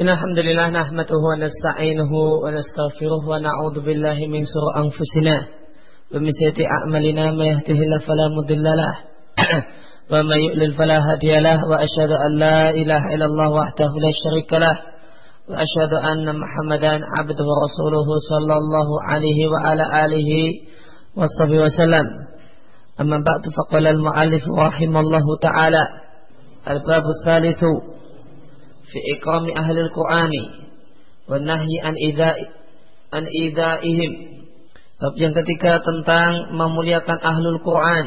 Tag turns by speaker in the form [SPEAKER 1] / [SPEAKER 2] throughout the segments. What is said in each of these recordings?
[SPEAKER 1] إن الحمد لله نحمده ونستعينه ونستغفره ونعوذ بالله من سوء أنفسنا ومن سيئة أعمالنا ما يهده الله فلا مضل له ومن يؤلل فلا هادي له وأشهد أن لا إله إلا الله وحده لا شريك له وأشهد أن محمدا عبده ورسوله صلى الله عليه وعلى آله وصحبه وسلم. أما بعد فقال المؤلف رحمه الله تعالى الباب الثالث fi ikrami ahli Al-Qur'an wa nahyi an idza an idaihim. Bab yang ketiga tentang memuliakan ahlul Quran.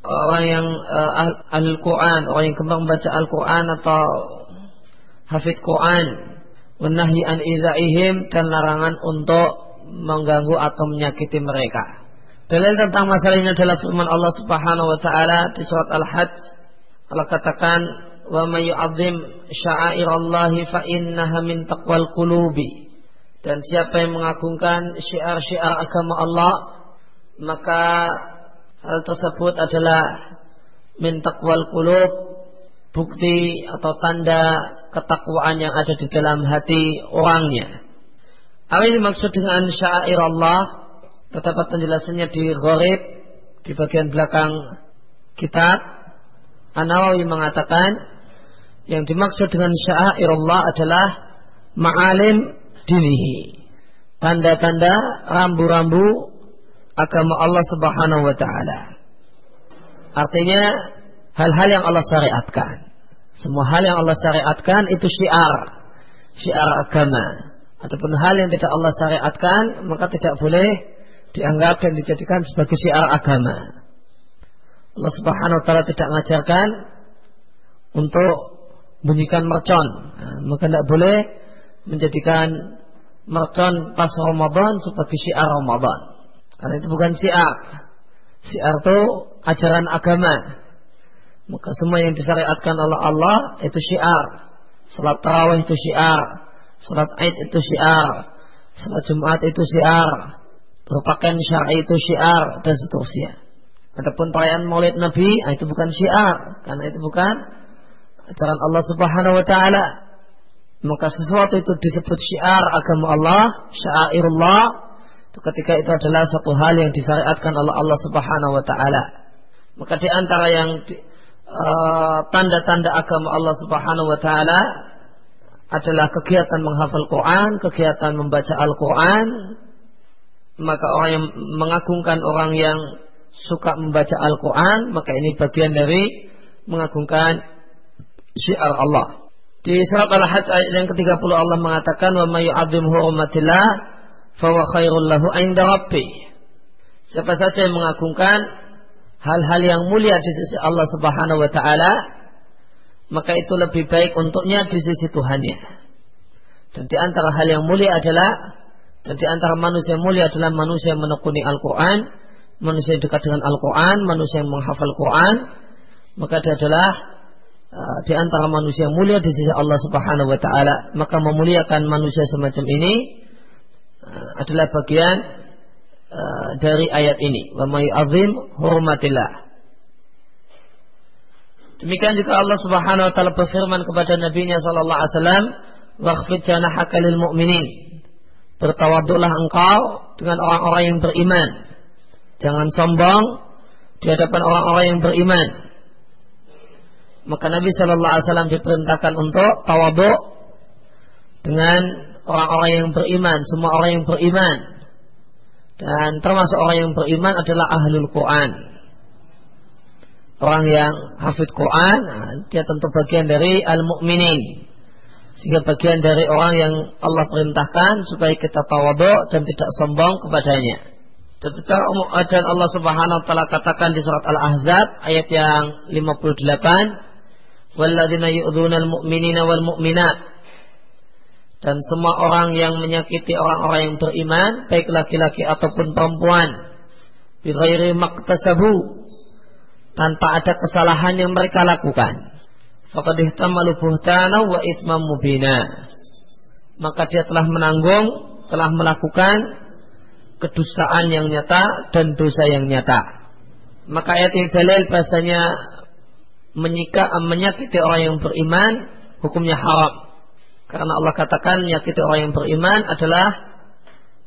[SPEAKER 1] Orang yang uh, ahlul Quran, orang yang kembang membaca Al-Quran atau hafid Quran. Wa nahyi an idaihim dan larangan untuk mengganggu atau menyakiti mereka. Dalil tentang masalah ini adalah firman Allah Subhanahu wa taala di surat Al-Hajj. Allah katakan wa may yu'azzim sya'airallahi fa innaha min taqwal qulubi. Dan siapa yang mengagungkan syiar-syiar agama Allah maka hal tersebut adalah min taqwal qulub bukti atau tanda ketakwaan yang ada di dalam hati orangnya. Apa yang dimaksud dengan syair Allah terdapat penjelasannya di gharib di bagian belakang kitab. An-Nawawi mengatakan yang dimaksud dengan Allah adalah ma'alim dinihi. Tanda-tanda rambu-rambu agama Allah Subhanahu wa taala. Artinya hal-hal yang Allah syariatkan. Semua hal yang Allah syariatkan itu syiar. Syiar agama. Ataupun hal yang tidak Allah syariatkan maka tidak boleh dianggap dan dijadikan sebagai syiar agama. Allah Subhanahu wa taala tidak mengajarkan untuk bunyikan mercon. Maka tidak boleh menjadikan mercon pas Ramadan sebagai syiar Ramadan. Karena itu bukan syiar. Syiar itu ajaran agama. Maka semua yang disyariatkan oleh Allah itu syiar. Salat tarawih itu syiar. Salat Aid itu syiar. Salat Jumat itu syiar. Berpakaian syar'i itu syiar dan seterusnya. Adapun perayaan Maulid Nabi ah, itu bukan syiar karena itu bukan ajaran Allah Subhanahu wa taala maka sesuatu itu disebut syiar agama Allah, syairullah itu ketika itu adalah satu hal yang disyariatkan oleh Allah Subhanahu wa taala. Maka di antara yang uh, tanda-tanda uh, agama Allah Subhanahu wa taala adalah kegiatan menghafal Quran, kegiatan membaca Al-Quran. Maka orang yang mengagungkan orang yang suka membaca Al-Quran, maka ini bagian dari mengagungkan syiar Allah. Di surat Al-Hajj ayat yang ke-30 Allah mengatakan wa may yu'azzim hurumatillah huwa khairul lahu 'inda rabbih. Siapa saja yang mengagungkan hal-hal yang mulia di sisi Allah Subhanahu wa taala, maka itu lebih baik untuknya di sisi Tuhannya. Dan di antara hal yang mulia adalah dan di antara manusia yang mulia adalah manusia yang menekuni Al-Quran, manusia yang dekat dengan Al-Quran, manusia yang menghafal Quran, maka dia adalah di antara manusia mulia di sisi Allah Subhanahu wa taala, maka memuliakan manusia semacam ini uh, adalah bagian uh, dari ayat ini. Wa may azim hurmatillah. Demikian juga Allah Subhanahu wa taala berfirman kepada nabinya sallallahu alaihi wasallam, "Wakhfid janahaka lil mu'minin." Bertawaduklah engkau dengan orang-orang yang beriman. Jangan sombong di hadapan orang-orang yang beriman maka Nabi Shallallahu Alaihi Wasallam diperintahkan untuk tawaduk dengan orang-orang yang beriman, semua orang yang beriman. Dan termasuk orang yang beriman adalah ahlul Quran. Orang yang hafid Quran, dia tentu bagian dari al-mu'minin. Sehingga bagian dari orang yang Allah perintahkan supaya kita tawaduk dan tidak sombong kepadanya. Dan Allah Subhanahu wa taala katakan di surat Al-Ahzab ayat yang 58 walladzina yu'dzuna al-mu'minina wal mu'minat dan semua orang yang menyakiti orang-orang yang beriman baik laki-laki ataupun perempuan bighairi maktasabu tanpa ada kesalahan yang mereka lakukan. Faqad ihtamalu buhtana wa itsmam mubina. Maka dia telah menanggung telah melakukan kedustaan yang nyata dan dosa yang nyata. Maka ayat ini dalil bahasanya menyika, menyakiti orang yang beriman hukumnya haram. Karena Allah katakan menyakiti orang yang beriman adalah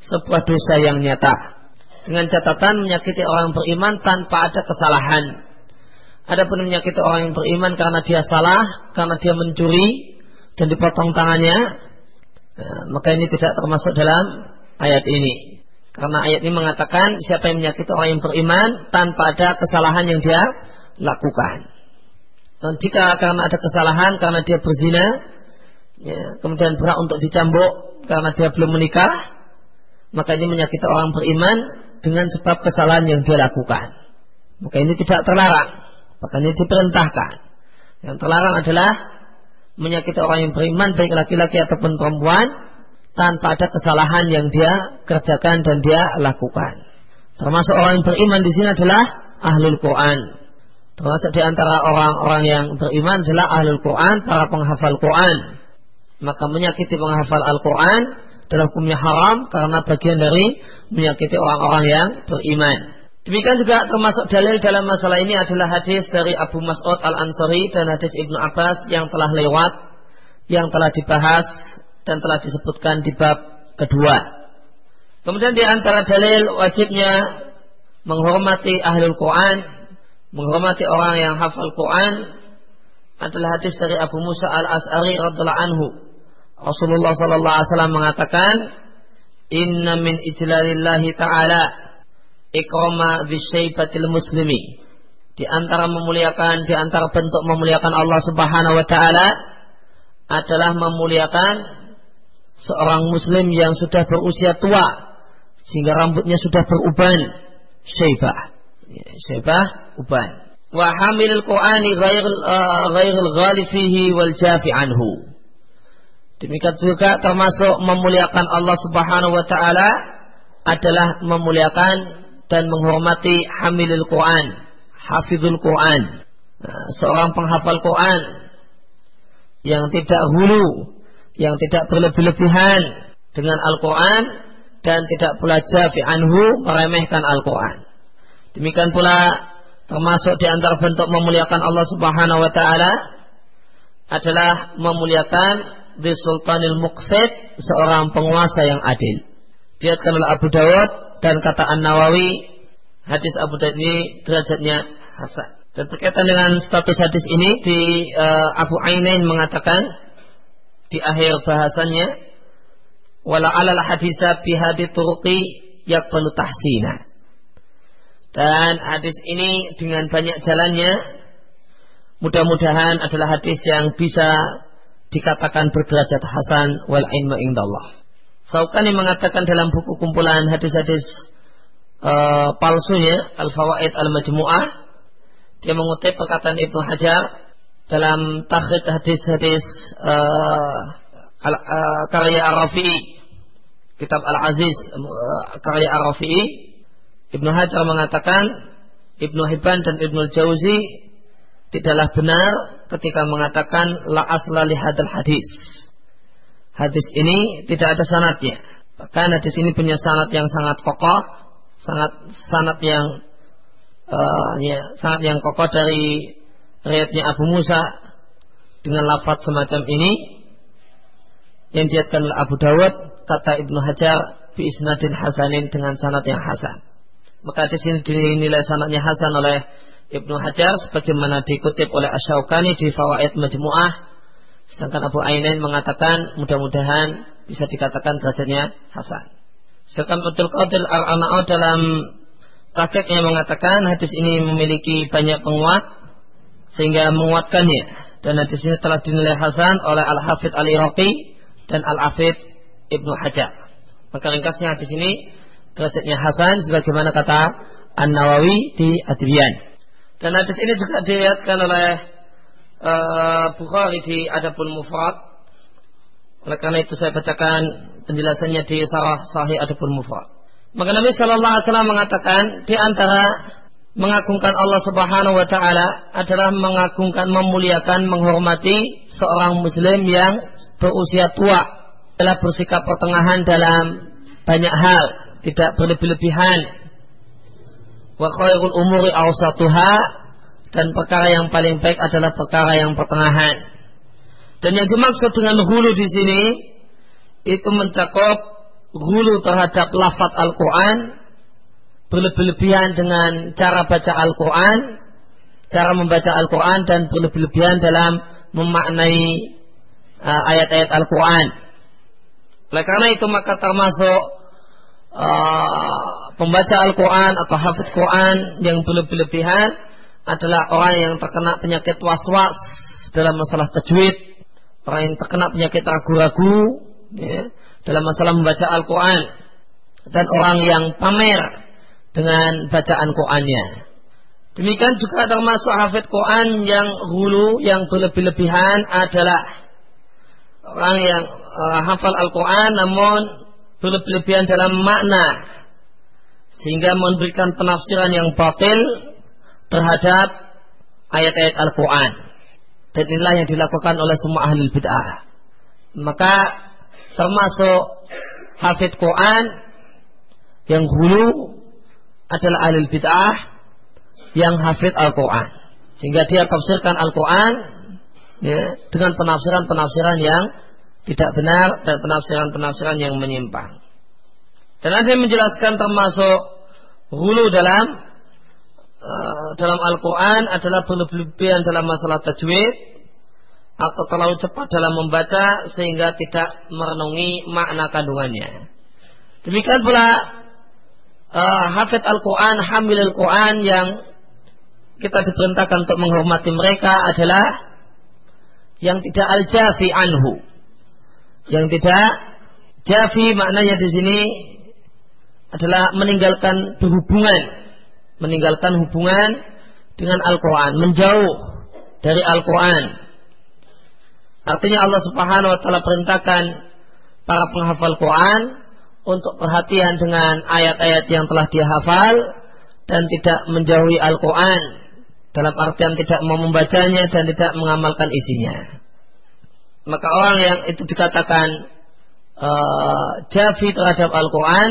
[SPEAKER 1] sebuah dosa yang nyata. Dengan catatan menyakiti orang yang beriman tanpa ada kesalahan. Adapun menyakiti orang yang beriman karena dia salah, karena dia mencuri dan dipotong tangannya, nah, maka ini tidak termasuk dalam ayat ini. Karena ayat ini mengatakan siapa yang menyakiti orang yang beriman tanpa ada kesalahan yang dia lakukan. Dan jika karena ada kesalahan, karena dia berzina, ya, kemudian berat untuk dicambuk karena dia belum menikah, maka ini menyakiti orang beriman dengan sebab kesalahan yang dia lakukan. Maka ini tidak terlarang, bahkan ini diperintahkan. Yang terlarang adalah menyakiti orang yang beriman baik laki-laki ataupun perempuan tanpa ada kesalahan yang dia kerjakan dan dia lakukan. Termasuk orang yang beriman di sini adalah ahlul Quran. Termasuk di antara orang-orang yang beriman adalah ahlul Quran, para penghafal Quran. Maka menyakiti penghafal Al-Quran adalah hukumnya haram karena bagian dari menyakiti orang-orang yang beriman. Demikian juga termasuk dalil dalam masalah ini adalah hadis dari Abu Mas'ud Al-Ansari dan hadis Ibnu Abbas yang telah lewat, yang telah dibahas dan telah disebutkan di bab kedua. Kemudian di antara dalil wajibnya menghormati ahlul Quran menghormati orang yang hafal Quran adalah hadis dari Abu Musa al Asari radhiallahu anhu. Rasulullah sallallahu alaihi wasallam mengatakan, Inna min ijlalillahi ta'ala ikrama bisyaibatil muslimi. Di antara memuliakan, di antara bentuk memuliakan Allah subhanahu wa ta'ala adalah memuliakan seorang muslim yang sudah berusia tua sehingga rambutnya sudah beruban syaibah Ya, syabah uban. Wa hamilul Qur'ani ghair ghairil ghali fihi wal jafi anhu. Demikian juga termasuk memuliakan Allah Subhanahu wa taala adalah memuliakan dan menghormati hamilul Quran, hafizul Quran. Nah, seorang penghafal Quran yang tidak hulu, yang tidak berlebih-lebihan dengan Al-Quran dan tidak pula jafi anhu meremehkan Al-Quran. Demikian pula termasuk di antara bentuk memuliakan Allah Subhanahu wa taala adalah memuliakan di Sultanil Muqsid, seorang penguasa yang adil. Diatkan oleh Abu Dawud dan kata An-Nawawi hadis Abu Dawud ini derajatnya hasan. Dan berkaitan dengan status hadis ini di uh, Abu Ainain mengatakan di akhir bahasannya wala alal hadisa bi hadi turuqi yakbalu tahsina dan hadis ini dengan banyak jalannya mudah-mudahan adalah hadis yang bisa dikatakan berderajat hasan wal ilmu indallah. Saukani mengatakan dalam buku kumpulan hadis-hadis uh, palsunya Al-Fawaid Al-Majmu'ah dia mengutip perkataan Ibnu Hajar dalam takhrid hadis-hadis uh, uh, karya Ar-Rafi'i kitab Al-Aziz uh, karya Ar-Rafi'i Ibnu Hajar mengatakan Ibnu Hibban dan Ibnu Jauzi tidaklah benar ketika mengatakan la asla li hadal hadis. Hadis ini tidak ada sanatnya. Bahkan hadis ini punya sanat yang sangat kokoh, sangat sanat yang uh, ya, sangat yang kokoh dari riwayatnya Abu Musa dengan lafaz semacam ini yang diatkan oleh Abu Dawud kata Ibnu Hajar bi isnadin hasanin dengan sanat yang hasan. Maka di sini dinilai sanadnya Hasan oleh Ibnu Hajar sebagaimana dikutip oleh Asyaukani di Fawaid Majmu'ah. Sedangkan Abu Ainain mengatakan mudah-mudahan bisa dikatakan derajatnya Hasan. Sedangkan Abdul Qadir Al-Ana'u dalam prakteknya mengatakan hadis ini memiliki banyak penguat sehingga menguatkannya dan hadis ini telah dinilai Hasan oleh Al-Hafidh Al-Iraqi dan Al-Hafidh Ibnu Hajar. Maka ringkasnya hadis ini derajatnya Hasan sebagaimana kata An Nawawi di Adbiyan. Dan hadis ini juga dilihatkan oleh uh, Bukhari di Adabul Mufrad. Oleh karena itu saya bacakan penjelasannya di Sarah Sahih Adabul Mufrad. Maka Nabi Shallallahu Alaihi Wasallam mengatakan di antara mengagungkan Allah Subhanahu Wa Taala adalah mengagungkan, memuliakan, menghormati seorang Muslim yang berusia tua, telah bersikap pertengahan dalam banyak hal, tidak berlebih-lebihan. Wa khairul umuri awsatuha dan perkara yang paling baik adalah perkara yang pertengahan. Dan yang dimaksud dengan hulu di sini itu mencakup hulu terhadap lafaz Al-Quran, berlebihan dengan cara baca Al-Quran, cara membaca Al-Quran dan berlebihan dalam memaknai uh, ayat-ayat Al-Quran. Oleh karena itu maka termasuk uh, pembaca Al-Quran atau hafiz Quran yang berlebihan adalah orang yang terkena penyakit was-was dalam masalah tajwid orang yang terkena penyakit ragu-ragu ya, dalam masalah membaca Al-Quran dan orang yang pamer dengan bacaan Qurannya. Demikian juga termasuk hafid Quran yang hulu, yang berlebih-lebihan adalah orang yang uh, hafal Al-Quran namun berlebih-lebihan dalam makna sehingga memberikan penafsiran yang batil terhadap ayat-ayat Al-Quran. Dan inilah yang dilakukan oleh semua ahli bid'ah. Maka termasuk hafid Quran yang hulu adalah ahli bid'ah yang hafid Al-Quran. Sehingga dia tafsirkan Al-Quran ya, dengan penafsiran-penafsiran yang tidak benar dan penafsiran-penafsiran yang menyimpang. Dan ada yang menjelaskan termasuk hulu dalam Eh, dalam Al-Quran adalah berlebihan dalam masalah tajwid atau terlalu cepat dalam membaca sehingga tidak merenungi makna kandungannya. Demikian pula uh, hafid Al-Quran, hamil Al-Quran yang kita diperintahkan untuk menghormati mereka adalah yang tidak al-jafi anhu. Yang tidak jafi maknanya di sini adalah meninggalkan berhubungan meninggalkan hubungan dengan Al-Quran, menjauh dari Al-Quran. Artinya Allah Subhanahu wa taala perintahkan para penghafal Quran untuk perhatian dengan ayat-ayat yang telah dia hafal dan tidak menjauhi Al-Quran dalam artian tidak mau membacanya dan tidak mengamalkan isinya. Maka orang yang itu dikatakan uh, jafi terhadap Al-Quran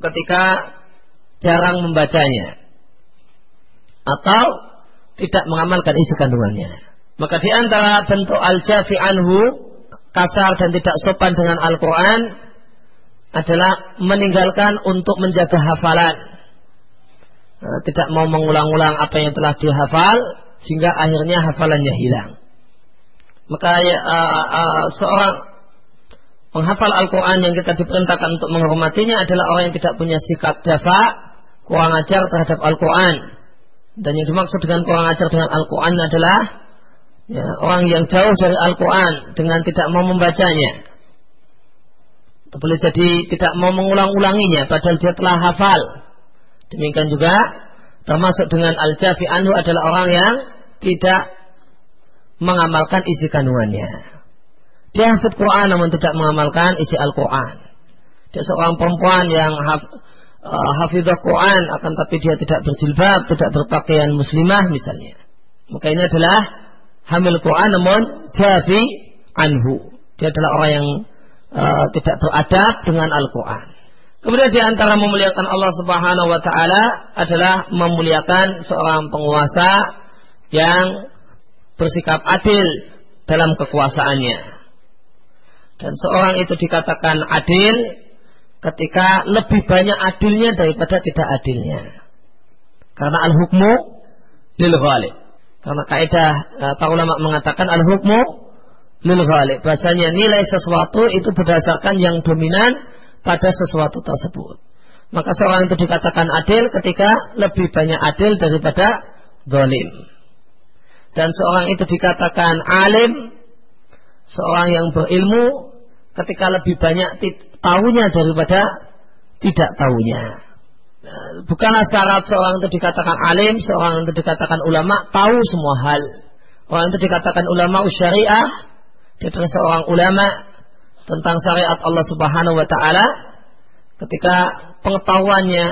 [SPEAKER 1] ketika jarang membacanya atau tidak mengamalkan isi kandungannya. Maka di antara bentuk al-jafi anhu kasar dan tidak sopan dengan Al-Quran adalah meninggalkan untuk menjaga hafalan. Nah, tidak mau mengulang-ulang apa yang telah dihafal sehingga akhirnya hafalannya hilang. Maka uh, uh, seorang penghafal Al-Quran yang kita diperintahkan untuk menghormatinya adalah orang yang tidak punya sikap jafa, kurang ajar terhadap Al-Quran dan yang dimaksud dengan kurang ajar dengan Al-Quran adalah ya, orang yang jauh dari Al-Quran dengan tidak mau membacanya. Boleh jadi tidak mau mengulang-ulanginya padahal dia telah hafal. Demikian juga termasuk dengan Al-Jafi Anhu adalah orang yang tidak mengamalkan isi kandungannya. Dia hafid Quran namun tidak mengamalkan isi Al-Quran. Dia seorang perempuan yang hafid uh, hafizah Quran akan tapi dia tidak berjilbab, tidak berpakaian muslimah misalnya. Maka ini adalah hamil Quran namun jafi anhu. Dia adalah orang yang uh, tidak beradab dengan Al-Quran. Kemudian di antara memuliakan Allah Subhanahu wa taala adalah memuliakan seorang penguasa yang bersikap adil dalam kekuasaannya. Dan seorang itu dikatakan adil ketika lebih banyak adilnya daripada tidak adilnya. Karena al-hukmu lil ghalib. Karena kaidah uh, para ulama mengatakan al-hukmu lil ghalib. Bahasanya nilai sesuatu itu berdasarkan yang dominan pada sesuatu tersebut. Maka seorang itu dikatakan adil ketika lebih banyak adil daripada zalim. Dan seorang itu dikatakan alim, seorang yang berilmu ketika lebih banyak tahunya daripada tidak tahunya. Nah, bukanlah syarat seorang itu dikatakan alim, seorang itu dikatakan ulama, tahu semua hal. Orang itu dikatakan ulama syariah, dia adalah seorang ulama tentang syariat Allah Subhanahu wa taala ketika pengetahuannya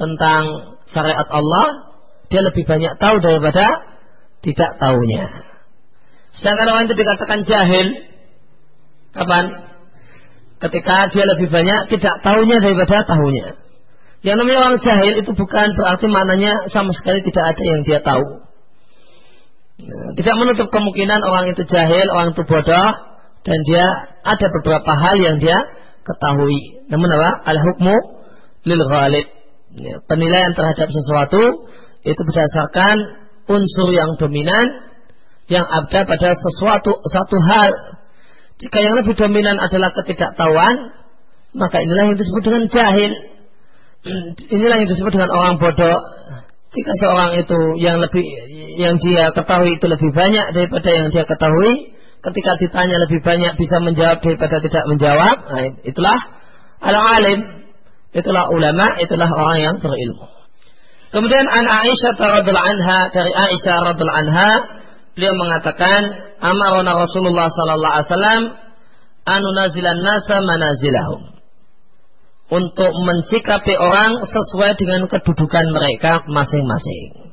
[SPEAKER 1] tentang syariat Allah dia lebih banyak tahu daripada tidak tahunya. Sedangkan orang itu dikatakan jahil kapan? ketika dia lebih banyak tidak tahunya daripada tahunya. Yang namanya orang jahil itu bukan berarti maknanya sama sekali tidak ada yang dia tahu. Tidak menutup kemungkinan orang itu jahil, orang itu bodoh, dan dia ada beberapa hal yang dia ketahui. Namun apa? Al-hukmu lil ghalib. Ya, penilaian terhadap sesuatu itu berdasarkan unsur yang dominan yang ada pada sesuatu satu hal. Jika yang lebih dominan adalah ketidaktahuan, maka inilah yang disebut dengan jahil. Inilah yang disebut dengan orang bodoh. Jika seorang itu yang lebih yang dia ketahui itu lebih banyak daripada yang dia ketahui, ketika ditanya lebih banyak bisa menjawab daripada tidak menjawab, nah, itulah al-alim, itulah ulama, itulah orang yang berilmu. Kemudian an Aisyah radhiallahu anha dari Aisyah radhiallahu anha beliau mengatakan amarona Rasulullah sallallahu alaihi wasallam anu nazilan nasa manazilahum untuk mencikapi orang sesuai dengan kedudukan mereka masing-masing.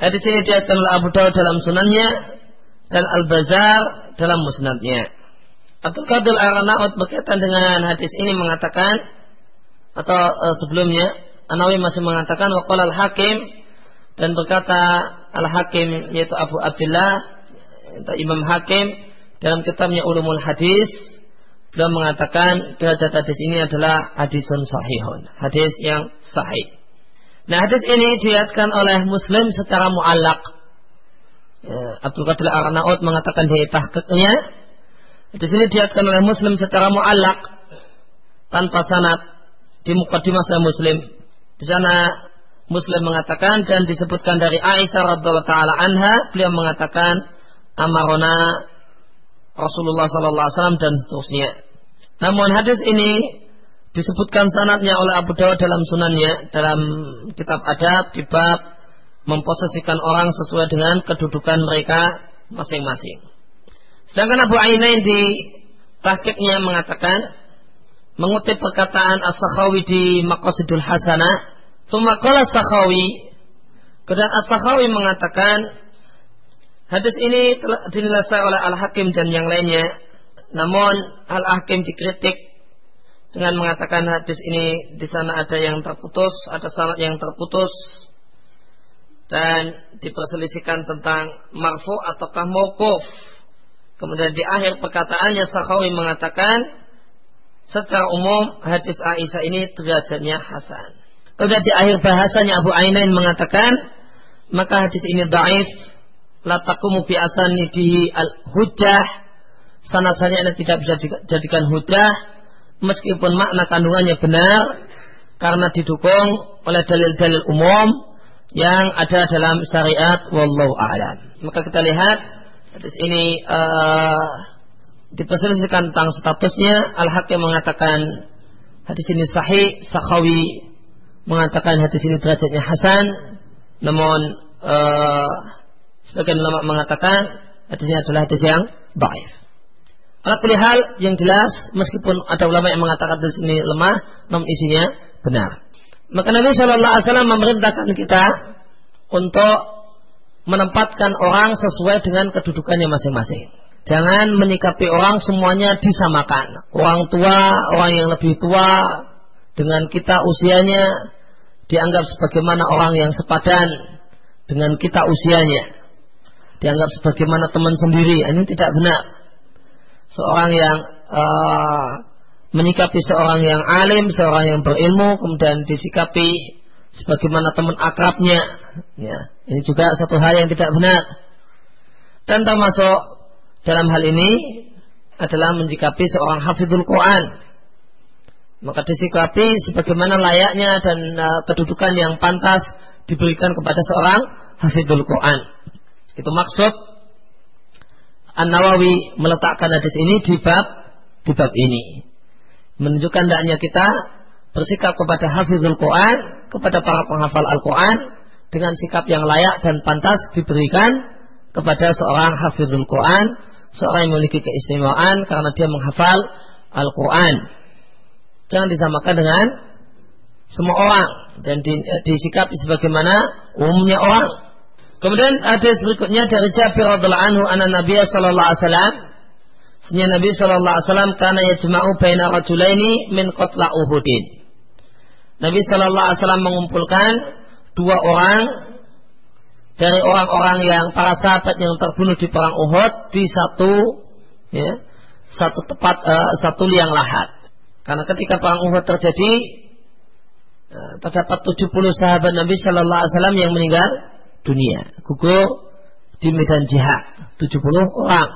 [SPEAKER 1] Di sini dia oleh Abu Dawud dalam sunannya dan Al Bazar dalam musnadnya. Abdul Qadir Aranaut berkaitan dengan hadis ini mengatakan atau uh, sebelumnya Anawi masih mengatakan waqala al Hakim dan berkata al Hakim yaitu Abu Abdullah Imam Hakim dalam kitabnya Ulumul Hadis Beliau mengatakan derajat hadis ini adalah hadisun sahihun. Hadis yang sahih. Nah hadis ini dilihatkan oleh Muslim secara muallak. Ya, Abdul Qadir Arnaud mengatakan di tahqiqnya. Hadis ini dilihatkan oleh Muslim secara muallak tanpa sanad di mukadimah saya Muslim. Di sana Muslim mengatakan dan disebutkan dari Aisyah radhiallahu taala anha, beliau mengatakan amarona Rasulullah Sallallahu Alaihi Wasallam dan seterusnya. Namun hadis ini disebutkan sanatnya oleh Abu Dawud dalam sunannya dalam kitab adab di bab memposisikan orang sesuai dengan kedudukan mereka masing-masing. Sedangkan Abu Ainain di tahkiknya mengatakan mengutip perkataan As-Sakhawi di Maqasidul Hasanah, "Tsumma qala Sakhawi" Kemudian As-Sakhawi mengatakan Hadis ini telah dinilai oleh Al-Hakim dan yang lainnya. Namun Al-Hakim dikritik dengan mengatakan hadis ini di sana ada yang terputus, ada sanad yang terputus dan diperselisihkan tentang marfu ataukah mauquf. Kemudian di akhir perkataannya Sakhawi mengatakan secara umum hadis Aisyah ini derajatnya hasan. Kemudian di akhir bahasanya Abu Ainain mengatakan maka hadis ini daif. Latakumu bi di al hujjah sanad sanadnya tidak bisa dijadikan hujjah meskipun makna kandungannya benar karena didukung oleh dalil-dalil umum yang ada dalam syariat wallahu a'lam. Maka kita lihat hadis ini uh, diperselisihkan tentang statusnya. Al-Hakim mengatakan hadis ini sahih, Sakhawi mengatakan hadis ini derajatnya hasan namun uh, Sebagian ulama mengatakan hadisnya adalah hadis yang baik. Alat hal yang jelas meskipun ada ulama yang mengatakan hadis ini lemah, namun isinya benar. Maka Nabi Shallallahu Alaihi Wasallam memerintahkan kita untuk menempatkan orang sesuai dengan kedudukannya masing-masing. Jangan menyikapi orang semuanya disamakan. Orang tua, orang yang lebih tua dengan kita usianya dianggap sebagaimana orang yang sepadan dengan kita usianya. Dianggap sebagaimana teman sendiri. Ini tidak benar. Seorang yang uh, menyikapi seorang yang alim seorang yang berilmu kemudian disikapi sebagaimana teman akrabnya. Ya ini juga satu hal yang tidak benar. Dan termasuk dalam hal ini adalah menyikapi seorang hafizul Quran maka disikapi sebagaimana layaknya dan uh, kedudukan yang pantas diberikan kepada seorang hafizul Quran itu maksud An-Nawawi meletakkan hadis ini di bab di bab ini. Menunjukkan hendaknya kita bersikap kepada hafizul Quran, kepada para penghafal Al-Quran dengan sikap yang layak dan pantas diberikan kepada seorang hafizul Quran, seorang yang memiliki keistimewaan karena dia menghafal Al-Quran. Jangan disamakan dengan semua orang dan disikapi sebagaimana umumnya orang. Kemudian hadis berikutnya dari Jabir radhiallahu anhu anna Nabi sallallahu alaihi wasallam Senya Nabi sallallahu alaihi wasallam kana yajma'u baina rajulaini min qatla Uhudin. Nabi sallallahu alaihi wasallam mengumpulkan dua orang dari orang-orang yang para sahabat yang terbunuh di perang Uhud di satu ya, satu tepat uh, satu liang lahat. Karena ketika perang Uhud terjadi uh, terdapat 70 sahabat Nabi Shallallahu Alaihi Wasallam yang meninggal dunia, gugur di medan jihad 70 orang.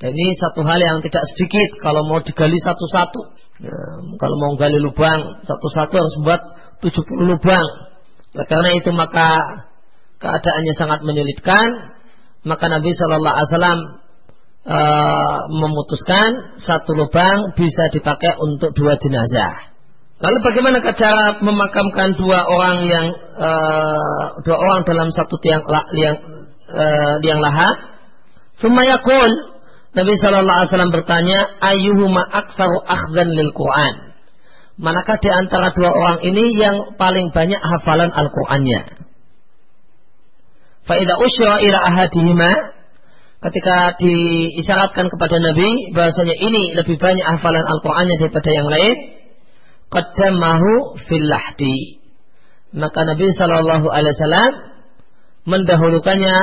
[SPEAKER 1] Dan ini satu hal yang tidak sedikit kalau mau digali satu-satu. Ya, kalau mau gali lubang satu-satu harus buat 70 lubang. Nah, karena itu maka keadaannya sangat menyulitkan. Maka Nabi Shallallahu Alaihi Wasallam uh, memutuskan satu lubang bisa dipakai untuk dua jenazah. Lalu bagaimana cara memakamkan dua orang yang uh, dua orang dalam satu tiang liang uh, liang lahat? Sumayakul Nabi Shallallahu Alaihi Wasallam bertanya, ayuhuma aksaru akhdan lil Quran. Manakah di antara dua orang ini yang paling banyak hafalan Al-Qur'annya? Faidah usyra ila ahadihima ketika diisyaratkan kepada Nabi bahasanya ini lebih banyak hafalan Al-Qur'annya daripada yang lain, qaddamahu fil lahdi. Maka Nabi Shallallahu alaihi wasallam mendahulukannya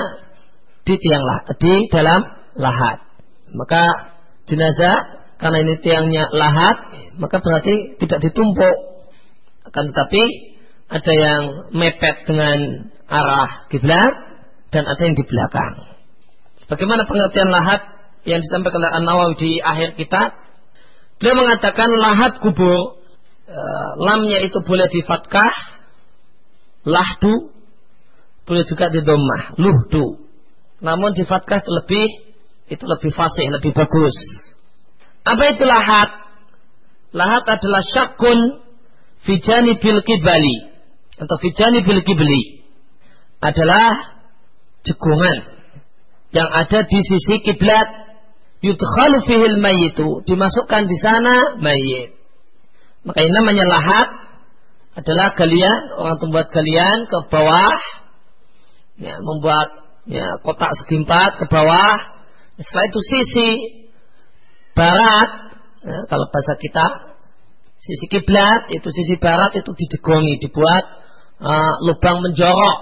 [SPEAKER 1] di tiang lah, di dalam lahat. Maka jenazah karena ini tiangnya lahat, maka berarti tidak ditumpuk. Akan tetapi ada yang mepet dengan arah kiblat dan ada yang di belakang. Bagaimana pengertian lahat yang disampaikan oleh An-Nawawi di akhir kitab? Beliau mengatakan lahat kubur, e, lamnya itu boleh di fatkah, lahdu, boleh juga di domah, luhdu. Namun di fatkah lebih itu lebih fasih, lebih bagus. Apa itu lahat? Lahat adalah syakun fijani bil kibali atau fijani bil kibli adalah cekungan yang ada di sisi kiblat. Yudkhalu fihil mayitu dimasukkan di sana mayit. Maka ini namanya lahat adalah galian orang membuat galian ke bawah. Ya, membuat ya, kotak segi empat ke bawah. Setelah itu sisi barat, ya, kalau bahasa kita, sisi kiblat itu sisi barat itu didegongi, dibuat uh, lubang menjorok,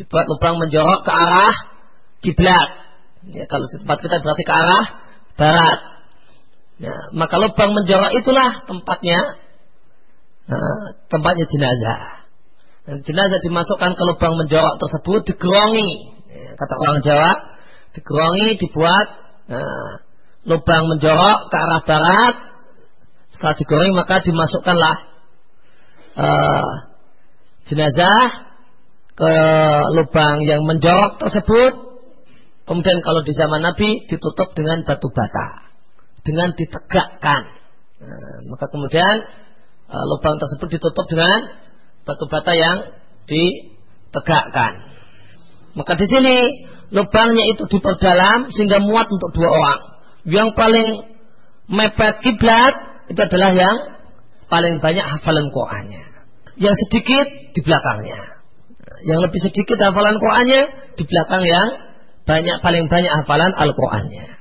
[SPEAKER 1] dibuat lubang menjorok ke arah kiblat. Ya, kalau tempat kita berarti ke arah barat. Ya, maka lubang menjorok itulah tempatnya uh, tempatnya jenazah. Dan jenazah dimasukkan ke lubang menjorok tersebut digerongi. Ya, kata orang Jawa, digerongi, dibuat nah, lubang menjorok ke arah barat. Setelah digoreng maka dimasukkanlah uh, jenazah ke lubang yang menjorok tersebut. Kemudian kalau di zaman Nabi ditutup dengan batu bata, dengan ditegakkan. Nah, maka kemudian uh, lubang tersebut ditutup dengan batu bata yang ditegakkan. Maka di sini lubangnya itu diperdalam sehingga muat untuk dua orang. Yang paling mepet kiblat itu adalah yang paling banyak hafalan Qur'annya. Yang sedikit di belakangnya. Yang lebih sedikit hafalan Qur'annya di belakang yang banyak paling banyak hafalan Al-Qur'annya.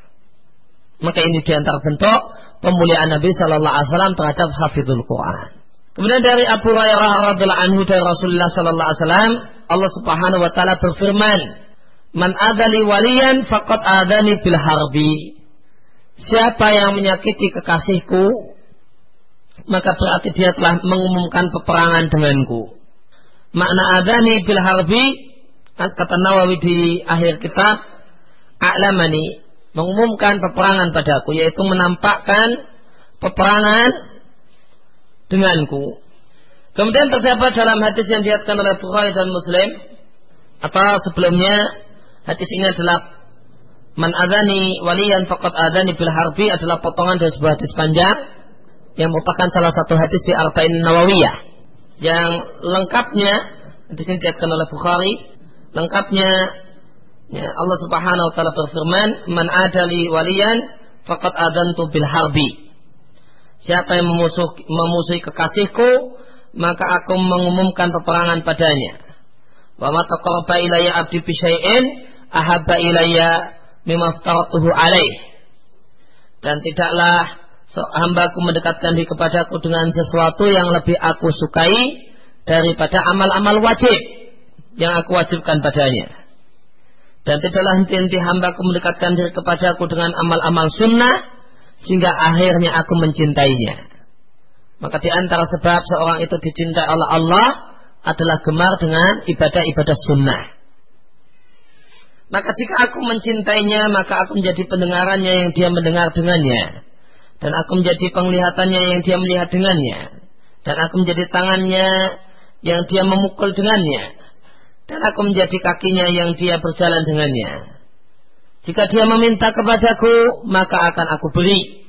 [SPEAKER 1] Maka ini di antara bentuk pemuliaan Nabi Shallallahu Alaihi Wasallam terhadap hafidul Quran. Kemudian dari Abu Hurairah radhiallahu anhu dari Rasulullah Shallallahu Alaihi Wasallam Allah Subhanahu Wa Taala berfirman, Man adali waliyan fakot adani bil harbi. Siapa yang menyakiti kekasihku, maka berarti dia telah mengumumkan peperangan denganku. Makna adani bil harbi, kata Nawawi di akhir kitab, a'lamani, mengumumkan peperangan padaku, yaitu menampakkan peperangan denganku. Kemudian terdapat dalam hadis yang diatkan oleh Bukhari dan Muslim, atau sebelumnya Hadis ini adalah Man adani waliyan fakat adani bil harbi adalah potongan dari sebuah hadis panjang yang merupakan salah satu hadis di Arba'in Nawawiyah. Yang lengkapnya hadis ini diatkan oleh Bukhari, lengkapnya ya, Allah Subhanahu wa taala berfirman, "Man adali waliyan fakat adantu bil harbi." Siapa yang memusuh, memusuhi kekasihku, maka aku mengumumkan peperangan padanya. Wa ma taqarraba ilayya abdi bi ahabba ilayya mimma alaih. Dan tidaklah so, hambaku mendekatkan diri kepadaku dengan sesuatu yang lebih aku sukai daripada amal-amal wajib. Yang aku wajibkan padanya. Dan tidaklah henti-henti hambaku mendekatkan diri kepadaku dengan amal-amal sunnah sehingga akhirnya aku mencintainya. Maka di antara sebab seorang itu dicintai oleh Allah adalah gemar dengan ibadah-ibadah sunnah. Maka jika aku mencintainya, maka aku menjadi pendengarannya yang dia mendengar dengannya. Dan aku menjadi penglihatannya yang dia melihat dengannya. Dan aku menjadi tangannya yang dia memukul dengannya dan aku menjadi kakinya yang dia berjalan dengannya. Jika dia meminta kepadaku, maka akan aku beri.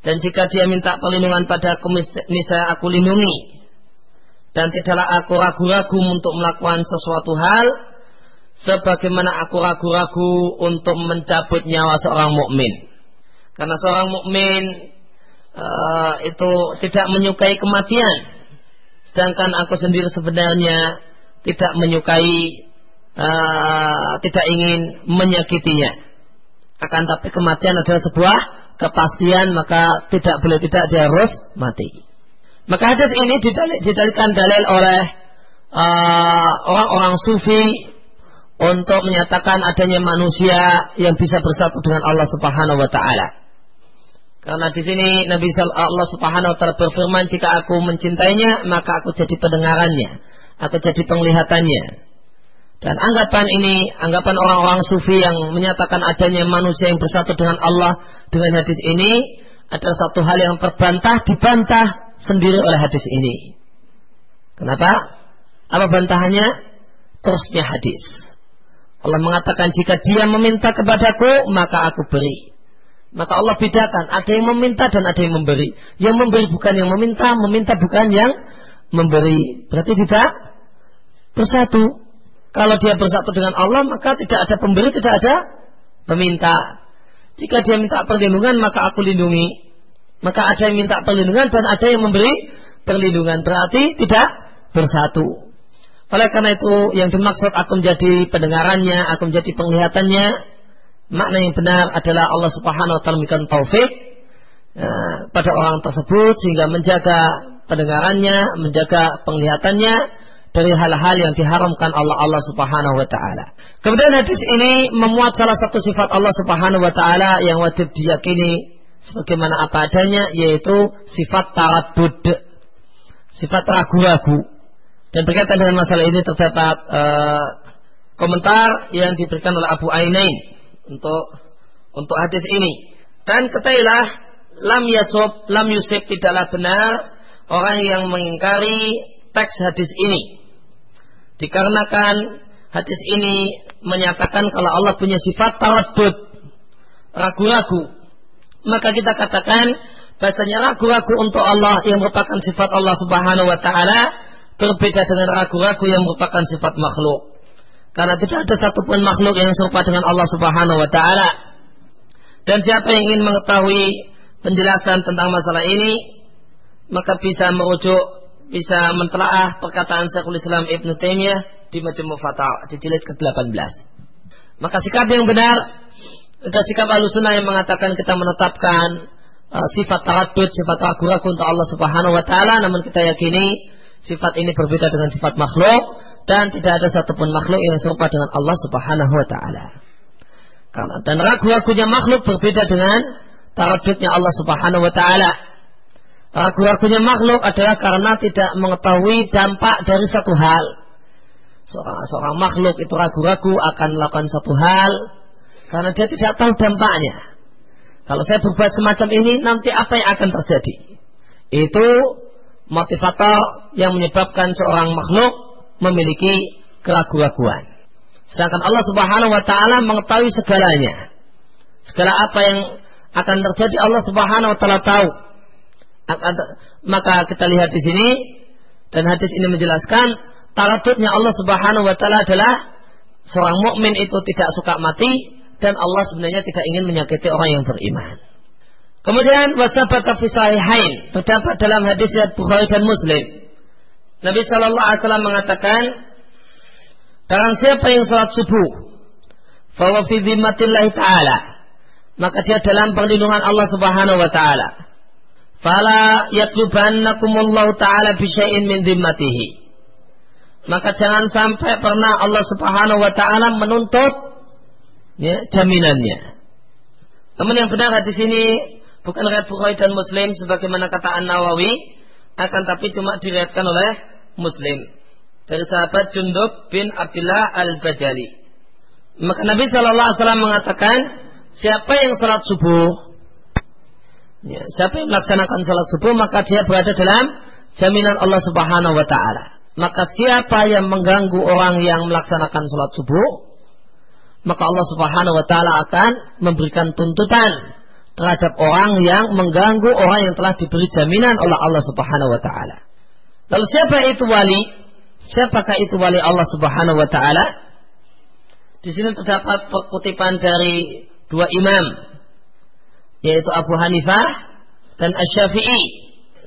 [SPEAKER 1] Dan jika dia minta perlindungan padaku, niscaya aku lindungi. Dan tidaklah aku ragu-ragu untuk melakukan sesuatu hal, sebagaimana aku ragu-ragu untuk mencabut nyawa seorang mukmin. Karena seorang mukmin uh, itu tidak menyukai kematian, sedangkan aku sendiri sebenarnya tidak menyukai uh, tidak ingin menyakitinya. Akan tapi kematian adalah sebuah kepastian maka tidak boleh tidak dia harus mati. Maka hadis ini didalikan dalil oleh uh, orang-orang uh, sufi untuk menyatakan adanya manusia yang bisa bersatu dengan Allah Subhanahu wa taala. Karena di sini Nabi Allah Subhanahu wa taala berfirman, "Jika aku mencintainya, maka aku jadi pendengarannya, atau jadi penglihatannya. Dan anggapan ini, anggapan orang-orang sufi yang menyatakan adanya manusia yang bersatu dengan Allah dengan hadis ini adalah satu hal yang terbantah, dibantah sendiri oleh hadis ini. Kenapa? Apa bantahannya? Terusnya hadis. Allah mengatakan jika dia meminta kepadaku maka aku beri. Maka Allah bedakan ada yang meminta dan ada yang memberi. Yang memberi bukan yang meminta, meminta bukan yang memberi. Berarti tidak bersatu. Kalau dia bersatu dengan Allah, maka tidak ada pemberi, tidak ada peminta. Jika dia minta perlindungan, maka aku lindungi. Maka ada yang minta perlindungan dan ada yang memberi perlindungan. Berarti tidak bersatu. Oleh karena itu, yang dimaksud aku menjadi pendengarannya, aku menjadi penglihatannya. Makna yang benar adalah Allah Subhanahu wa taala memberikan taufik ya, pada orang tersebut sehingga menjaga pendengarannya, menjaga penglihatannya dari hal-hal yang diharamkan Allah Allah Subhanahu wa taala. Kemudian hadis ini memuat salah satu sifat Allah Subhanahu wa taala yang wajib diyakini sebagaimana apa adanya yaitu sifat taraddud. Sifat ragu-ragu. Dan berkaitan dengan masalah ini terdapat uh, komentar yang diberikan oleh Abu Ainain untuk untuk hadis ini. Dan ketahuilah lam yasub lam yusib tidaklah benar orang yang mengingkari teks hadis ini Dikarenakan hadis ini menyatakan kalau Allah punya sifat taraddud, ragu-ragu. Maka kita katakan bahasanya ragu-ragu untuk Allah yang merupakan sifat Allah Subhanahu wa taala berbeda dengan ragu-ragu yang merupakan sifat makhluk. Karena tidak ada satupun makhluk yang serupa dengan Allah Subhanahu wa taala. Dan siapa yang ingin mengetahui penjelasan tentang masalah ini, maka bisa merujuk bisa mentelaah perkataan Syekhul Islam Ibn Taimiyah di Majmu' Fatawa di jilid ke-18. Maka sikap yang benar adalah sikap Ahlussunnah yang mengatakan kita menetapkan uh, sifat taraddud, sifat ragu-ragu untuk Allah Subhanahu wa taala namun kita yakini sifat ini berbeda dengan sifat makhluk dan tidak ada satupun makhluk yang serupa dengan Allah Subhanahu wa taala. Karena dan ragu-ragunya makhluk berbeda dengan taraddudnya Allah Subhanahu wa taala. Ragu-ragunya makhluk adalah karena tidak mengetahui dampak dari satu hal. Seorang, seorang makhluk itu ragu-ragu akan melakukan satu hal karena dia tidak tahu dampaknya. Kalau saya berbuat semacam ini, nanti apa yang akan terjadi? Itu motivator yang menyebabkan seorang makhluk memiliki keraguan-raguan. Sedangkan Allah Subhanahu wa taala mengetahui segalanya. Segala apa yang akan terjadi Allah Subhanahu wa taala tahu maka kita lihat di sini dan hadis ini menjelaskan taratutnya Allah Subhanahu wa taala adalah seorang mukmin itu tidak suka mati dan Allah sebenarnya tidak ingin menyakiti orang yang beriman. Kemudian wasabata fi sahihain terdapat dalam hadis riwayat Bukhari dan Muslim. Nabi Shallallahu alaihi wasallam mengatakan Barang siapa yang salat subuh fi taala maka dia dalam perlindungan Allah Subhanahu wa taala fala yatlubannakumullahu ta'ala bisyai'in min dhimmatihi maka jangan sampai pernah Allah Subhanahu wa taala menuntut ya, jaminannya. Namun yang benar hadis ini bukan riwayat Bukhari dan Muslim sebagaimana kata An-Nawawi, akan tapi cuma diriwayatkan oleh Muslim dari sahabat Jundub bin Abdullah Al-Bajali. Maka Nabi Shallallahu Alaihi Wasallam mengatakan, siapa yang sholat subuh, ya, siapa yang melaksanakan sholat subuh, maka dia berada dalam jaminan Allah Subhanahu Wa Taala. Maka siapa yang mengganggu orang yang melaksanakan sholat subuh, maka Allah Subhanahu wa taala akan memberikan tuntutan terhadap orang yang mengganggu orang yang telah diberi jaminan oleh Allah Subhanahu wa taala. Lalu siapa itu wali? Siapakah itu wali Allah Subhanahu wa taala? Di sini terdapat kutipan dari dua imam yaitu Abu Hanifah dan Asy-Syafi'i.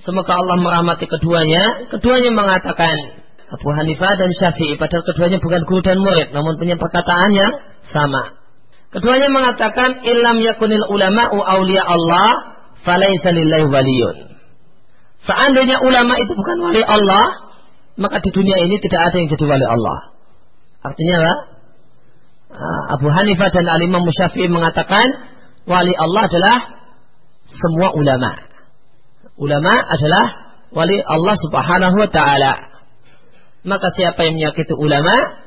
[SPEAKER 1] Semoga Allah merahmati keduanya. Keduanya mengatakan Abu Hanifah dan Syafi'i padahal keduanya bukan guru dan murid namun punya perkataan sama. Keduanya mengatakan ilam yakunil ulama'u aulia Allah falaysa lillahi waliyun. Seandainya ulama itu bukan wali Allah, maka di dunia ini tidak ada yang jadi wali Allah. Artinya apa? Ah, Abu Hanifah dan Al-Imam Syafi'i mengatakan wali Allah adalah semua ulama. Ulama adalah wali Allah Subhanahu wa taala maka siapa yang menyakiti ulama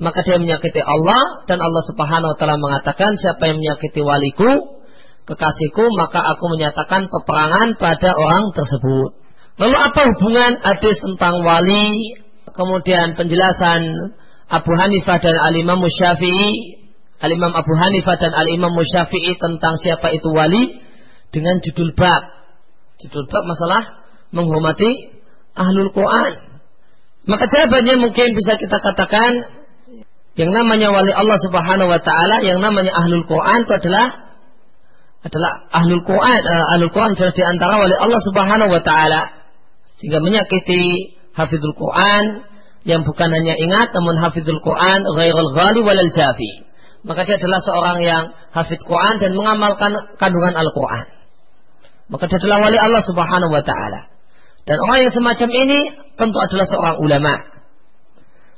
[SPEAKER 1] maka dia menyakiti Allah dan Allah Subhanahu wa taala mengatakan siapa yang menyakiti waliku kekasihku maka aku menyatakan peperangan pada orang tersebut. Lalu apa hubungan hadis tentang wali kemudian penjelasan Abu Hanifah dan Al-Imam Syafi'i Al-Imam Abu Hanifah dan Al-Imam Syafi'i tentang siapa itu wali dengan judul bab. Judul bab masalah menghormati ahlul Quran. Maka jawabannya mungkin bisa kita katakan yang namanya wali Allah Subhanahu wa taala, yang namanya ahlul Quran itu adalah adalah ahlul Quran. Uh, ahlul Quran adalah di antara wali Allah Subhanahu wa taala. Sehingga menyakiti hafizul Quran yang bukan hanya ingat namun hafizul Quran ghairul ghali walal jafi. Maka dia adalah seorang yang hafid Quran dan mengamalkan kandungan Al-Quran. Maka dia adalah wali Allah Subhanahu wa taala. Dan orang yang semacam ini tentu adalah seorang ulama.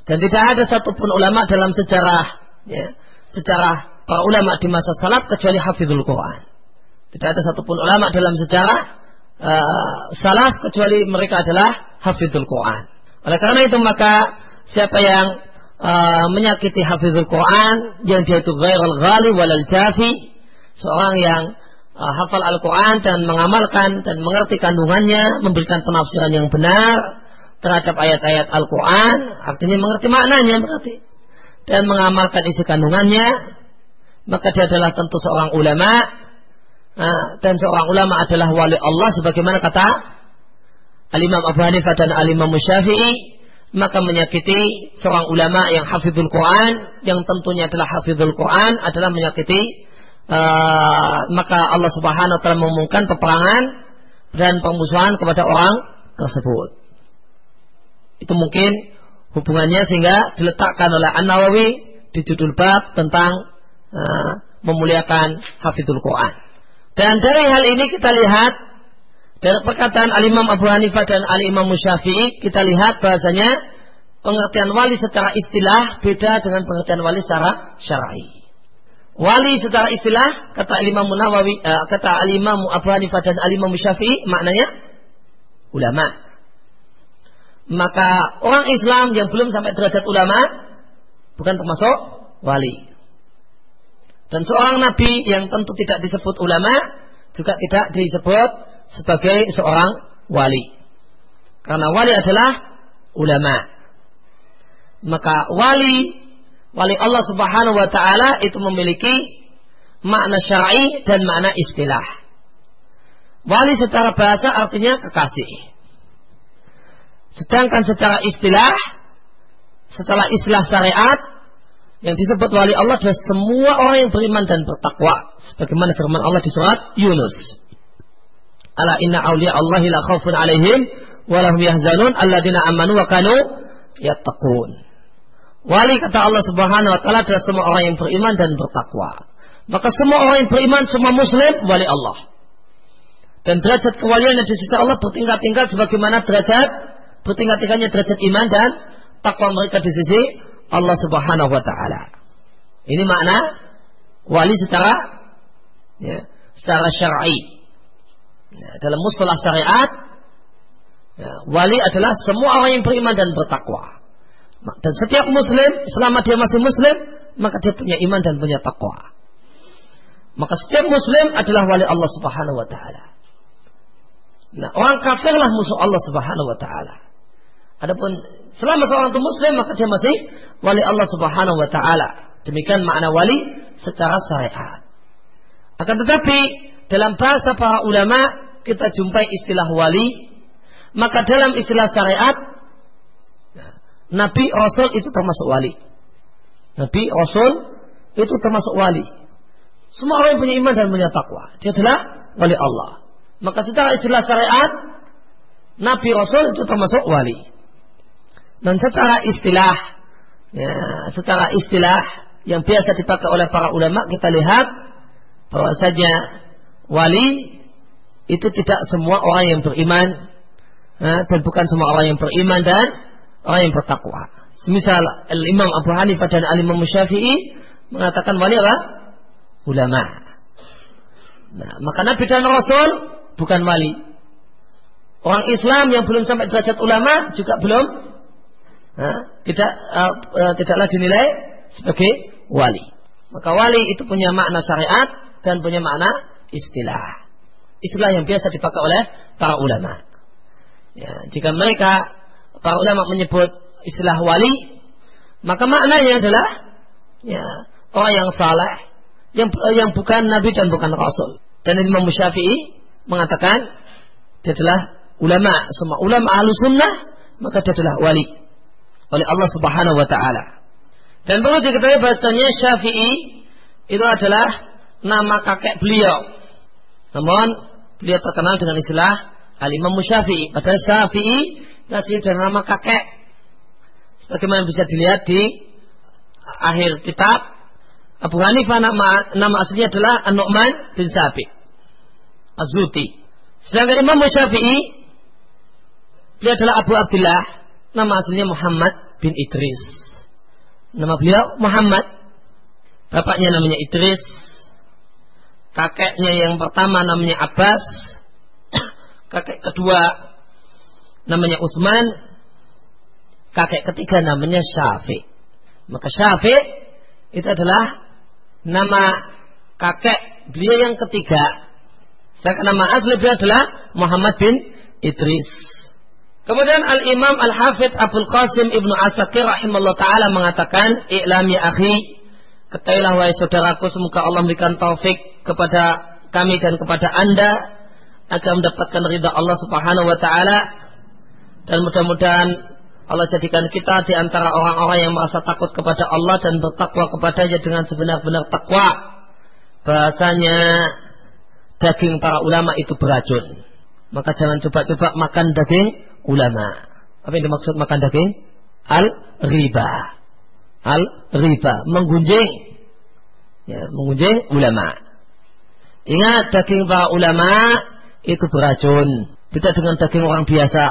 [SPEAKER 1] Dan tidak ada satupun ulama dalam sejarah ya, sejarah para ulama di masa salaf kecuali hafizul Quran. Tidak ada satupun ulama dalam sejarah uh, salaf kecuali mereka adalah hafizul Quran. Oleh karena itu maka siapa yang uh, menyakiti hafizul Quran yang dia itu ghairul ghali walal jafi. Seorang yang uh, hafal Al-Quran dan mengamalkan dan mengerti kandungannya, memberikan penafsiran yang benar terhadap ayat-ayat Al-Quran, artinya mengerti maknanya berarti, dan mengamalkan isi kandungannya, maka dia adalah tentu seorang ulama, uh, dan seorang ulama adalah wali Allah, sebagaimana kata Al-Imam Abu Hanifah dan Al-Imam Syafi'i, maka menyakiti seorang ulama yang hafizul Quran, yang tentunya adalah hafizul Quran, adalah menyakiti uh, maka Allah Subhanahu wa taala mengumumkan peperangan dan pemusuhan kepada orang tersebut. Itu mungkin hubungannya sehingga diletakkan oleh An-Nawawi di judul bab tentang uh, memuliakan hafizul Quran. Dan dari hal ini kita lihat dari perkataan Al-Imam Abu Hanifah dan Al-Imam Syafi'i kita lihat bahasanya pengertian wali secara istilah beda dengan pengertian wali secara syar'i. Wali secara istilah kata Imam Nawawi uh, kata Imam Abu Hanifah dan Imam Syafi'i maknanya ulama. Maka orang Islam yang belum sampai derajat ulama bukan termasuk wali. Dan seorang nabi yang tentu tidak disebut ulama juga tidak disebut sebagai seorang wali. Karena wali adalah ulama. Maka wali wali Allah Subhanahu wa taala itu memiliki makna syar'i dan makna istilah. Wali secara bahasa artinya kekasih. Sedangkan secara istilah setelah istilah syariat yang disebut wali Allah adalah semua orang yang beriman dan bertakwa sebagaimana firman Allah di surat Yunus. Ala inna awliya Allahi la khaufun alaihim wa lahum yahzanun alladzina amanu wa kanu yattaqun. Wali kata Allah Subhanahu wa taala adalah semua orang yang beriman dan bertakwa. Maka semua orang yang beriman, semua muslim wali Allah. Dan derajat kewalian di sisi Allah bertingkat-tingkat sebagaimana derajat bertingkat-tingkatnya derajat iman dan takwa mereka di sisi Allah Subhanahu wa taala. Ini makna wali secara ya, secara syar'i. Ya, dalam mustalah syariat ya, wali adalah semua orang yang beriman dan bertakwa. Dan setiap muslim selama dia masih muslim maka dia punya iman dan punya takwa. Maka setiap muslim adalah wali Allah Subhanahu wa taala. Nah, orang kafirlah musuh Allah Subhanahu wa taala. Adapun selama seorang itu muslim maka dia masih wali Allah Subhanahu wa taala. Demikian makna wali secara syariat. Akan tetapi dalam bahasa para ulama kita jumpai istilah wali, maka dalam istilah syariat Nabi Rasul itu termasuk wali. Nabi Rasul itu termasuk wali. Semua orang yang punya iman dan punya takwa. Dia adalah wali Allah. Maka secara istilah syariat, Nabi Rasul itu termasuk wali. Dan secara istilah, ya, secara istilah yang biasa dipakai oleh para ulama, kita lihat bahwasanya wali itu tidak semua orang yang beriman dan bukan semua orang yang beriman dan orang yang bertakwa. Misal Imam Abu Hanifah dan Al Imam Syafi'i mengatakan wali apa? ulama. Nah, maka Nabi dan Rasul bukan wali. Orang Islam yang belum sampai derajat ulama juga belum nah, tidak uh, uh, tidaklah dinilai sebagai wali. Maka wali itu punya makna syariat dan punya makna istilah. Istilah yang biasa dipakai oleh para ulama. Ya, jika mereka para ulama menyebut istilah wali, maka maknanya adalah ya, orang yang saleh, yang yang bukan nabi dan bukan rasul. Dan Imam Syafi'i mengatakan dia adalah ulama, semua ulama ahlu sunnah, maka dia adalah wali oleh Allah Subhanahu wa taala. Dan perlu diketahui bahasanya Syafi'i itu adalah nama kakek beliau. Namun beliau terkenal dengan istilah Al-Imam Syafi'i. Padahal Syafi'i asli dari nama kakek. Sebagaimana bisa dilihat di akhir kitab Abu Hanifah nama, nama aslinya adalah An-Nu'man bin Sabi Az-Zuti. Sedangkan Imam Syafi'i dia adalah Abu Abdullah, nama aslinya Muhammad bin Idris. Nama beliau Muhammad. Bapaknya namanya Idris. Kakeknya yang pertama namanya Abbas. Kakek kedua namanya Utsman. Kakek ketiga namanya Syafi. Maka Syafi itu adalah nama kakek beliau yang ketiga. Sedangkan nama asli beliau adalah Muhammad bin Idris. Kemudian Al-Imam Al-Hafidh Abdul Qasim Ibnu Asakir rahimahullah ta'ala mengatakan, I'lam ya akhi, ketahuilah wahai saudaraku, semoga Allah memberikan taufik kepada kami dan kepada anda agar mendapatkan ridha Allah subhanahu wa ta'ala dan mudah-mudahan Allah jadikan kita di antara orang-orang yang merasa takut kepada Allah dan bertakwa kepadanya dengan sebenar-benar takwa. Bahasanya daging para ulama itu beracun. Maka jangan coba-coba makan daging ulama. Apa yang dimaksud makan daging? Al-riba. Al-riba. Menggunjing. Ya, menggunjing ulama. Ingat daging para ulama itu beracun. Tidak dengan daging orang biasa.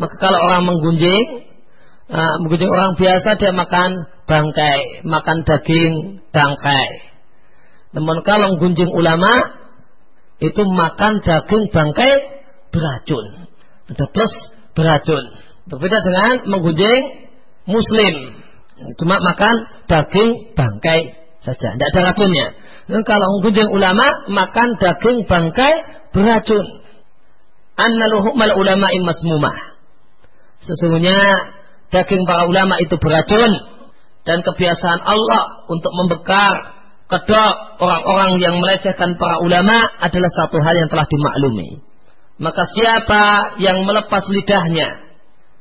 [SPEAKER 1] Maka kalau orang menggunjing, uh, menggunjing orang biasa dia makan bangkai, makan daging bangkai. Namun kalau menggunjing ulama itu makan daging bangkai beracun. Ada plus beracun. Berbeda dengan menggunjing muslim. Cuma makan daging bangkai saja, tidak ada racunnya. Dan kalau menggunjing ulama makan daging bangkai beracun. Annaluhumal ulama masmumah. Sesungguhnya daging para ulama itu beracun dan kebiasaan Allah untuk membekar kedok orang-orang yang melecehkan para ulama adalah satu hal yang telah dimaklumi. Maka siapa yang melepas lidahnya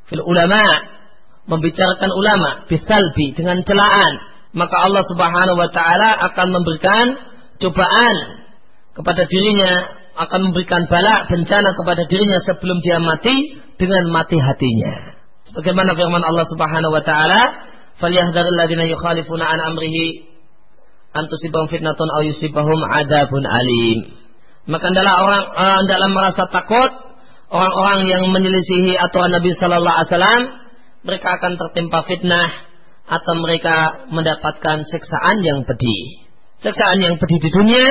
[SPEAKER 1] fil ulama membicarakan ulama bisalbi dengan celaan maka Allah Subhanahu wa taala akan memberikan cobaan kepada dirinya akan memberikan bala bencana kepada dirinya sebelum dia mati dengan mati hatinya. Bagaimana firman Allah Subhanahu wa taala, "Falyahdharil ladzina yukhalifuna an amrihi an tusibahum fitnatun aw yusibahum adzabun alim." Maka adalah orang uh, hendaklah merasa takut orang-orang yang menyelisihi aturan Nabi sallallahu alaihi wasallam mereka akan tertimpa fitnah atau mereka mendapatkan siksaan yang pedih. Siksaan yang pedih di dunia,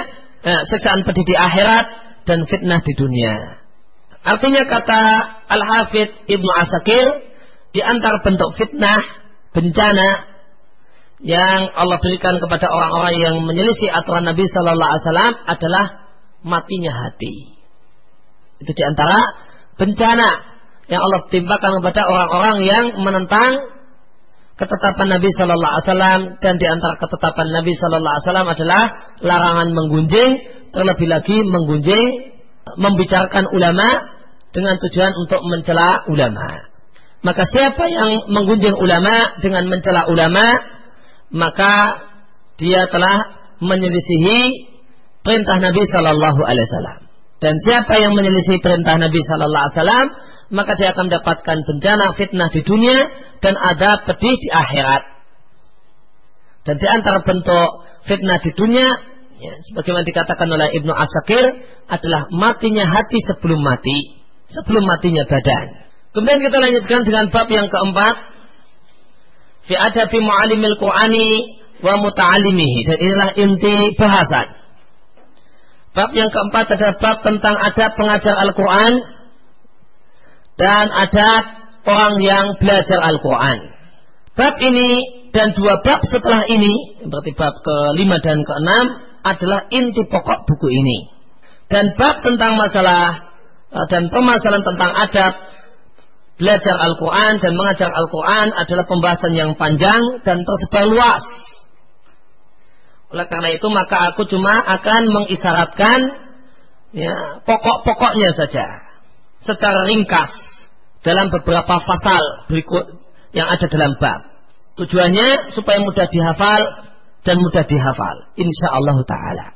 [SPEAKER 1] eh, siksaan pedih di akhirat dan fitnah di dunia. Artinya kata Al-Hafidh Ibnu Asakir di antara bentuk fitnah, bencana yang Allah berikan kepada orang-orang yang menyelisih aturan Nabi Sallallahu Alaihi Wasallam adalah matinya hati. Itu di antara bencana yang Allah timpakan kepada orang-orang yang menentang ketetapan Nabi Shallallahu Alaihi Wasallam dan di antara ketetapan Nabi Shallallahu Alaihi Wasallam adalah larangan menggunjing, terlebih lagi menggunjing, membicarakan ulama dengan tujuan untuk mencela ulama. Maka siapa yang menggunjing ulama dengan mencela ulama, maka dia telah menyelisihi perintah Nabi Shallallahu Alaihi Wasallam. Dan siapa yang menyelisih perintah Nabi Shallallahu Alaihi Wasallam, maka dia akan mendapatkan bencana fitnah di dunia dan ada pedih di akhirat. Dan di antara bentuk fitnah di dunia, ya, sebagaimana dikatakan oleh Ibnu Asakir, adalah matinya hati sebelum mati, sebelum matinya badan. Kemudian kita lanjutkan dengan bab yang keempat, fi adabi mu'alimil Qur'ani wa muta'alimihi. Dan inilah inti bahasan. Bab yang keempat adalah bab tentang adab pengajar Al-Quran dan adab orang yang belajar Al-Quran. Bab ini dan dua bab setelah ini, berarti bab ke-5 dan ke-6 adalah inti pokok buku ini. Dan bab tentang masalah eh, dan permasalahan tentang adab belajar Al-Quran dan mengajar Al-Quran adalah pembahasan yang panjang dan tersebar luas. Oleh karena itu maka aku cuma akan mengisyaratkan ya, pokok-pokoknya saja secara ringkas dalam beberapa pasal berikut yang ada dalam bab. Tujuannya supaya mudah dihafal dan mudah dihafal. Insya Allah Taala.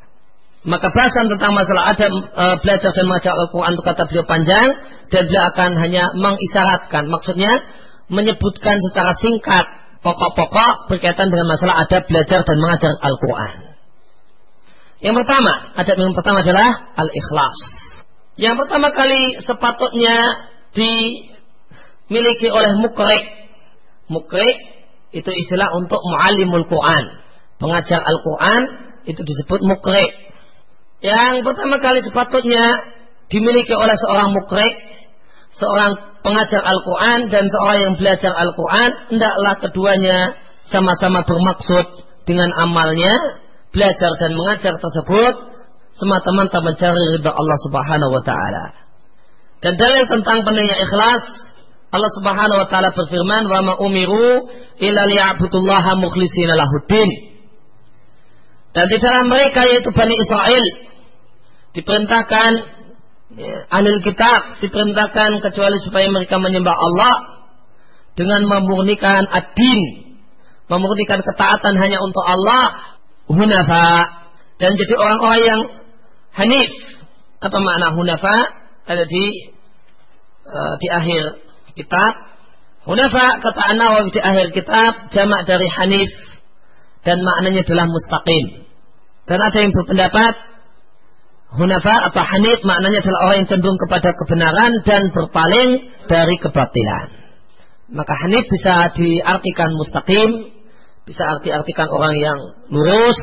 [SPEAKER 1] Maka bahasan tentang masalah ada e, belajar dan mengajar Al-Quran itu kata beliau panjang dan beliau akan hanya mengisyaratkan. Maksudnya menyebutkan secara singkat pokok-pokok berkaitan dengan masalah ada belajar dan mengajar Al-Quran. Yang pertama, adab yang pertama adalah al-ikhlas. Yang pertama kali sepatutnya di dimiliki oleh mukri. Mukri itu istilah untuk muallimul Quran. Pengajar Al-Quran itu disebut mukri. Yang pertama kali sepatutnya dimiliki oleh seorang mukri, seorang pengajar Al-Quran dan seorang yang belajar Al-Quran, hendaklah keduanya sama-sama bermaksud dengan amalnya, belajar dan mengajar tersebut semata-mata mencari ridha Allah Subhanahu wa taala. Dan dalil tentang pentingnya ikhlas Allah Subhanahu wa taala berfirman, "Wa ma umiru illa liya'budullaha mukhlishina lahuddin." Dan di dalam mereka yaitu Bani Israel diperintahkan ya, ahli kitab diperintahkan kecuali supaya mereka menyembah Allah dengan memurnikan ad-din, memurnikan ketaatan hanya untuk Allah, hunafa dan jadi orang-orang yang hanif. Apa makna hunafa? Ada di uh, di akhir kitab. Hunafa kata An-Nawawi di akhir kitab jamak dari Hanif dan maknanya adalah mustaqim. Dan ada yang berpendapat Hunafa atau Hanif maknanya adalah orang yang cenderung kepada kebenaran dan berpaling dari kebatilan. Maka Hanif bisa diartikan mustaqim, bisa arti-artikan orang yang lurus,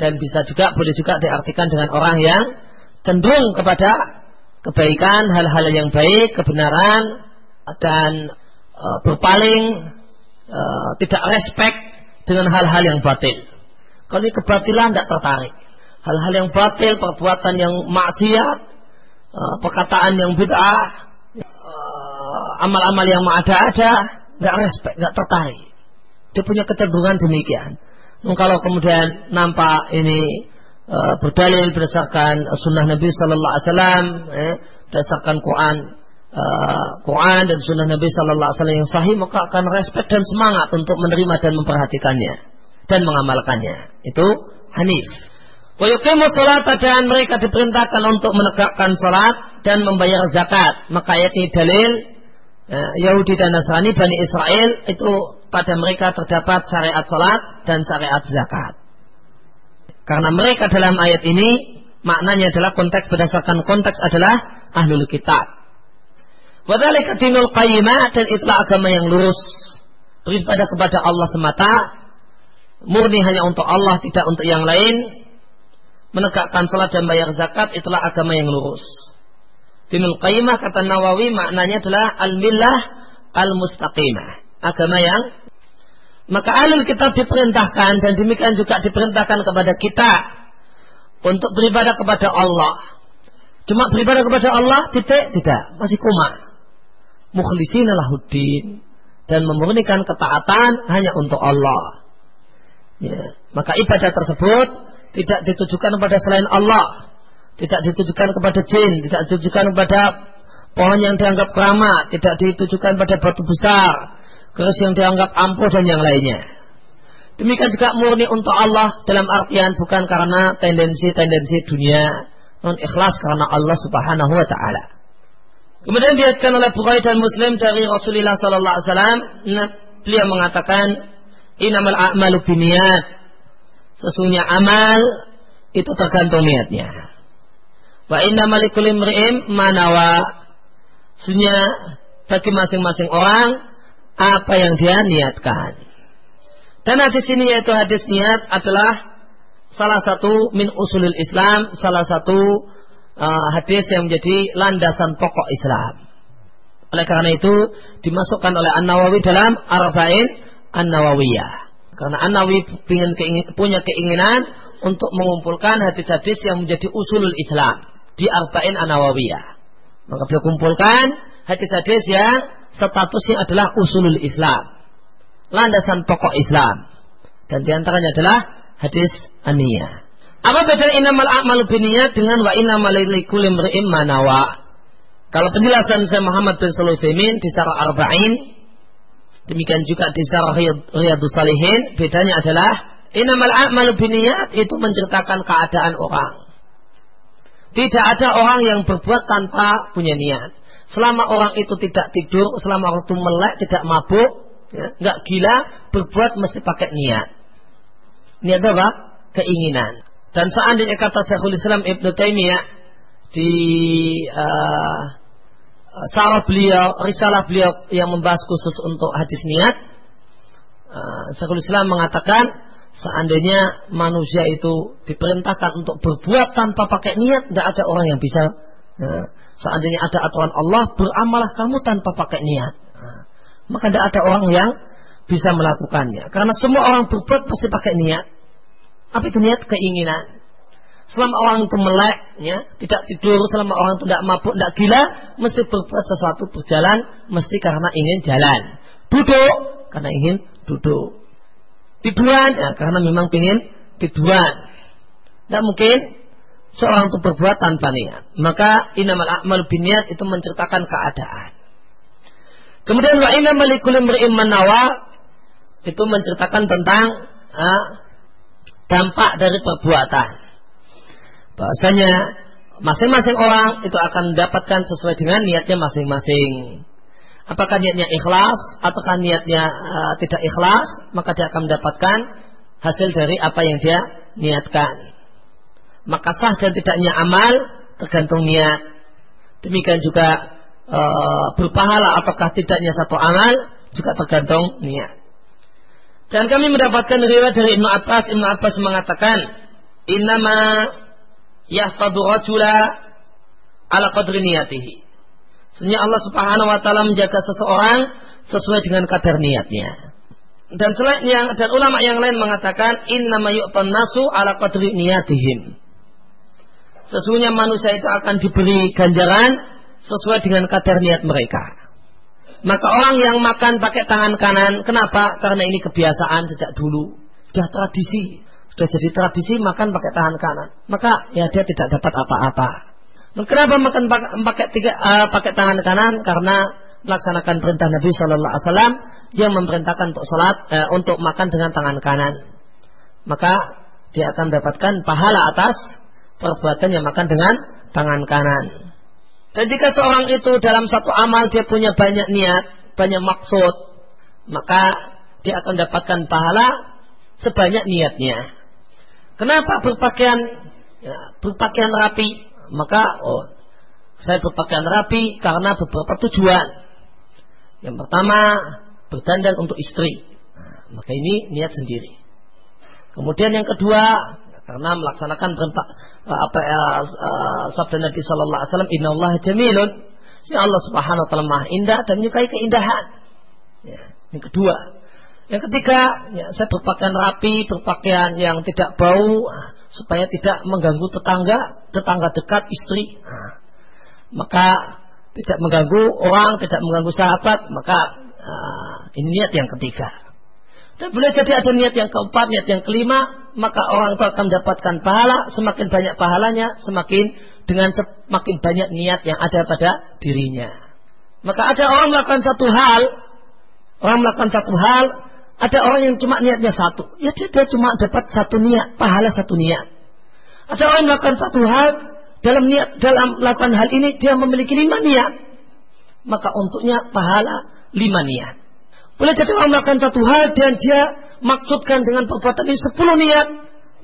[SPEAKER 1] dan bisa juga boleh juga diartikan dengan orang yang cenderung kepada kebaikan, hal-hal yang baik, kebenaran, dan uh, berpaling uh, tidak respect dengan hal-hal yang batil. Kalau ini kebatilan tidak tertarik. Hal-hal yang batil, perbuatan yang maksiat, uh, perkataan yang bid'ah, amal-amal yang ada-ada, nggak respect, nggak tertarik. Dia punya kecenderungan demikian. Kalau kemudian nampak ini uh, berdalil berdasarkan sunnah Nabi Sallallahu Alaihi Wasallam, eh, berdasarkan Quran uh, Quran dan Sunnah Nabi Sallallahu Alaihi Wasallam yang sahih maka akan respect dan semangat untuk menerima dan memperhatikannya dan mengamalkannya. Itu Hanif. Wa yuqimu salat dan mereka diperintahkan untuk menegakkan salat dan membayar zakat. Maka ayat ini dalil uh, Yahudi dan Nasrani Bani Israel itu pada mereka terdapat syariat salat dan syariat zakat. Karena mereka dalam ayat ini maknanya adalah konteks berdasarkan konteks adalah ahlul kitab Wadhalika dinul qayyimah dan itulah agama yang lurus. Beribadah kepada Allah semata, murni hanya untuk Allah, tidak untuk yang lain. Menegakkan salat dan bayar zakat itulah agama yang lurus. Dinul qayyimah kata Nawawi maknanya adalah al-millah al-mustaqimah. Agama yang maka alul kitab diperintahkan dan demikian juga diperintahkan kepada kita untuk beribadah kepada Allah. Cuma beribadah kepada Allah titik tidak, masih koma. Mukhlisin lahuddin. Dan memurnikan ketaatan hanya untuk Allah. Ya. Maka ibadah tersebut tidak ditujukan kepada selain Allah, tidak ditujukan kepada jin, tidak ditujukan kepada pohon yang dianggap keramat, tidak ditujukan pada batu besar, keris yang dianggap ampuh dan yang lainnya. Demikian juga murni untuk Allah dalam artian bukan karena tendensi-tendensi dunia, non ikhlas karena Allah Subhanahu wa taala. Kemudian diatkan oleh Bukhari dan Muslim dari Rasulullah Sallallahu Alaihi Wasallam, beliau mengatakan, inamal a'malu biniyat. Sesungguhnya amal itu tergantung niatnya. Wa inna malikul imri'im manawa. Sesungguhnya bagi masing-masing orang apa yang dia niatkan. Dan hadis ini yaitu hadis niat adalah salah satu min usulul Islam, salah satu uh, hadis yang menjadi landasan pokok Islam. Oleh karena itu dimasukkan oleh An Nawawi dalam Arba'in An Nawawiyah. Karena An Nawawi punya keinginan untuk mengumpulkan hadis-hadis yang menjadi usulul Islam di Arba'in An Nawawiyah. Maka beliau kumpulkan hadis-hadis yang statusnya adalah usulul Islam. Landasan pokok Islam. Dan di antaranya adalah hadis aniyah. Apa beda inamal a'malu biniyat dengan wa inamal likulli imri'in manawa? Kalau penjelasan saya Muhammad bin Sulaiman di Sarah Arba'in demikian juga di Sarah Riyadus Salihin bedanya adalah inamal a'malu biniyat itu menceritakan keadaan orang. Tidak ada orang yang berbuat tanpa punya niat. Selama orang itu tidak tidur, selama orang itu melek, tidak mabuk, ya, nggak gila, berbuat mesti pakai niat. Niat apa? Keinginan. Dan seandainya kata Syekhul Islam Ibn Taimiyah di uh, sarah beliau, risalah beliau yang membahas khusus untuk hadis niat, uh, Syekhul Islam mengatakan seandainya manusia itu diperintahkan untuk berbuat tanpa pakai niat, tidak ada orang yang bisa. Uh, seandainya ada aturan Allah, beramalah kamu tanpa pakai niat. Uh, maka tidak ada orang yang bisa melakukannya. Karena semua orang berbuat pasti pakai niat. Apa itu niat keinginan? Selama orang itu melek, ya, tidak tidur, selama orang itu tidak mabuk, tidak gila, mesti berbuat sesuatu berjalan, mesti karena ingin jalan. Duduk, karena ingin duduk. Tiduran, ya, karena memang ingin tiduran. Tidak mungkin seorang itu berbuat tanpa niat. Maka inamal akmal biniat itu menceritakan keadaan. Kemudian wa inamal likulim nawa itu menceritakan tentang ah, dampak dari perbuatan. Bahasanya masing-masing orang itu akan mendapatkan sesuai dengan niatnya masing-masing. Apakah niatnya ikhlas ataukah niatnya uh, tidak ikhlas, maka dia akan mendapatkan hasil dari apa yang dia niatkan. Maka sah dan tidaknya amal tergantung niat. Demikian juga uh, berpahala ataukah tidaknya satu amal juga tergantung niat. Dan kami mendapatkan riwayat dari Ibnu Abbas. Ibnu Abbas mengatakan, "Innama yahfadu rajula ala qadri niyatihi." Sebenarnya Allah Subhanahu wa taala menjaga seseorang sesuai dengan kadar niatnya. Dan selainnya dan ulama yang lain mengatakan innama yu'tan nasu ala qadri niyatihim. Sesungguhnya manusia itu akan diberi ganjaran sesuai dengan kadar niat mereka. Maka orang yang makan pakai tangan kanan, kenapa? Karena ini kebiasaan sejak dulu. Sudah tradisi. Sudah jadi tradisi makan pakai tangan kanan. Maka ya dia tidak dapat apa-apa. Kenapa makan pakai tiga, uh, pakai tangan kanan? Karena melaksanakan perintah Nabi Shallallahu Alaihi Wasallam yang memerintahkan untuk sholat uh, untuk makan dengan tangan kanan. Maka dia akan mendapatkan pahala atas perbuatan yang makan dengan tangan kanan. Dan jika seorang itu dalam satu amal dia punya banyak niat, banyak maksud, maka dia akan dapatkan pahala sebanyak niatnya. Kenapa berpakaian ya, berpakaian rapi? Maka oh Saya berpakaian rapi karena beberapa tujuan. Yang pertama, berdandan untuk istri. Nah, maka ini niat sendiri. Kemudian yang kedua, karena melaksanakan perintah apa ya, uh, sabda Nabi Shallallahu Alaihi Wasallam, Inna Allah jamilun. Si Allah Subhanahu Wa Taala maha indah dan menyukai keindahan. Ya, yang kedua, yang ketiga, ya, saya berpakaian rapi, berpakaian yang tidak bau, supaya tidak mengganggu tetangga, tetangga dekat, istri. Nah, maka tidak mengganggu orang, tidak mengganggu sahabat, maka uh, ini niat yang ketiga. Dan boleh jadi ada niat yang keempat, niat yang kelima, maka orang itu akan mendapatkan pahala, semakin banyak pahalanya, semakin dengan semakin banyak niat yang ada pada dirinya. Maka ada orang melakukan satu hal, orang melakukan satu hal, ada orang yang cuma niatnya satu. Ya dia, dia cuma dapat satu niat, pahala satu niat. Ada orang melakukan satu hal, dalam niat dalam melakukan hal ini dia memiliki lima niat. Maka untuknya pahala lima niat. Boleh jadi orang melakukan satu hal dan dia maksudkan dengan perbuatan ini sepuluh niat.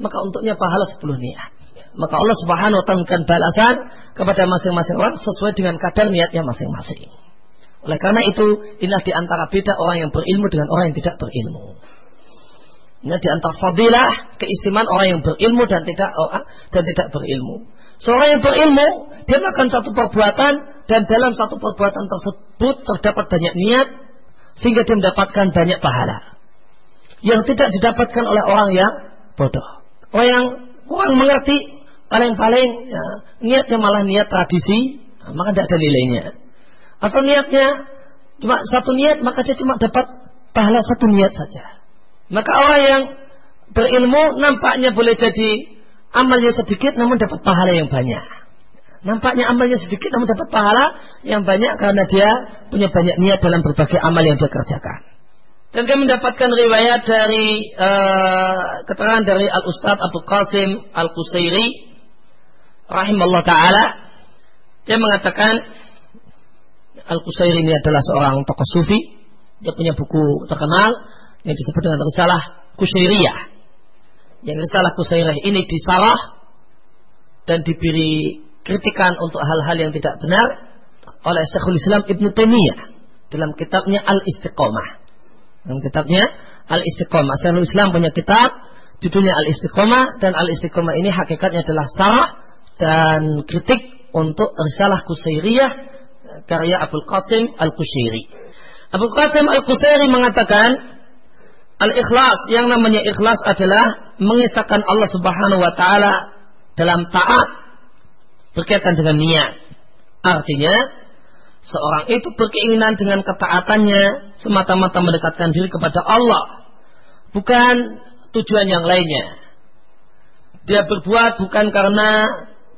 [SPEAKER 1] Maka untuknya pahala sepuluh niat. Maka Allah subhanahu wa ta'ala balasan kepada masing-masing orang sesuai dengan kadar niatnya masing-masing. Oleh karena itu, inilah di antara beda orang yang berilmu dengan orang yang tidak berilmu. Ini di antara fadilah keistimewaan orang yang berilmu dan tidak orang dan tidak berilmu. Seorang yang berilmu, dia melakukan satu perbuatan dan dalam satu perbuatan tersebut terdapat banyak niat sehingga dia mendapatkan banyak pahala. Yang tidak didapatkan oleh orang yang bodoh. Orang yang kurang mengerti paling-paling ya, niatnya malah niat tradisi, maka tidak ada nilainya. Atau niatnya cuma satu niat, maka dia cuma dapat pahala satu niat saja. Maka orang yang berilmu nampaknya boleh jadi amalnya sedikit namun dapat pahala yang banyak. Nampaknya amalnya sedikit namun dapat pahala yang banyak karena dia punya banyak niat dalam berbagai amal yang dia kerjakan. Dan kami mendapatkan riwayat dari uh, keterangan dari Al Ustaz Abu Qasim Al Qusairi rahimahullah taala dia mengatakan Al-Qusair ini adalah seorang tokoh sufi. Dia punya buku terkenal yang disebut dengan Risalah Kusairiyah. Yang Risalah Kusairiyah ini disarah dan diberi kritikan untuk hal-hal yang tidak benar oleh Syekhul Islam Ibn Taimiyah dalam kitabnya Al-Istiqomah. Dalam kitabnya Al-Istiqomah. Syekhul Islam punya kitab judulnya Al-Istiqomah dan Al-Istiqomah ini hakikatnya adalah sarah dan kritik untuk Risalah Kusairiyah karya Abdul Qasim Al-Kushairi. Abdul Qasim Al-Kushairi mengatakan Al-ikhlas yang namanya ikhlas adalah mengisahkan Allah Subhanahu wa taala dalam taat berkaitan dengan niat. Artinya seorang itu berkeinginan dengan ketaatannya semata-mata mendekatkan diri kepada Allah, bukan tujuan yang lainnya. Dia berbuat bukan karena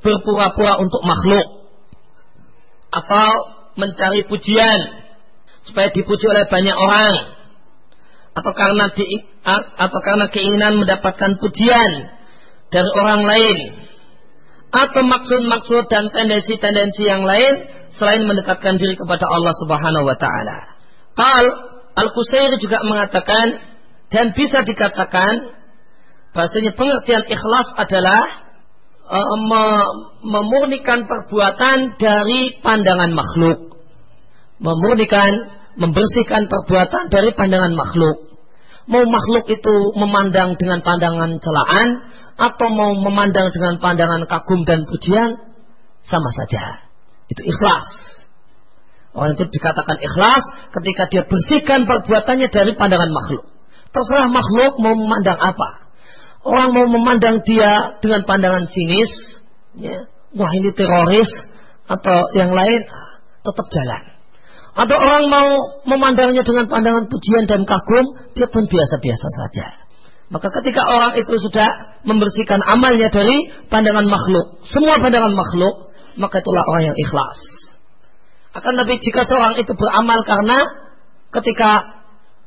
[SPEAKER 1] berpura-pura untuk makhluk, atau mencari pujian supaya dipuji oleh banyak orang atau karena di, atau karena keinginan mendapatkan pujian dari orang lain atau maksud-maksud dan tendensi-tendensi yang lain selain mendekatkan diri kepada Allah Subhanahu wa taala. Qal Al-Qusairi juga mengatakan dan bisa dikatakan bahasanya pengertian ikhlas adalah uh, memurnikan perbuatan dari pandangan makhluk. Memurnikan, membersihkan perbuatan dari pandangan makhluk. Mau makhluk itu memandang dengan pandangan celaan atau mau memandang dengan pandangan kagum dan pujian, sama saja. Itu ikhlas. Orang itu dikatakan ikhlas ketika dia bersihkan perbuatannya dari pandangan makhluk. Terserah makhluk mau memandang apa. Orang mau memandang dia dengan pandangan sinis, ya, wah ini teroris atau yang lain, tetap jalan. Atau orang mau memandangnya dengan pandangan pujian dan kagum, dia pun biasa-biasa saja. Maka ketika orang itu sudah membersihkan amalnya dari pandangan makhluk, semua pandangan makhluk, maka itulah orang yang ikhlas. Akan tapi jika seorang itu beramal karena ketika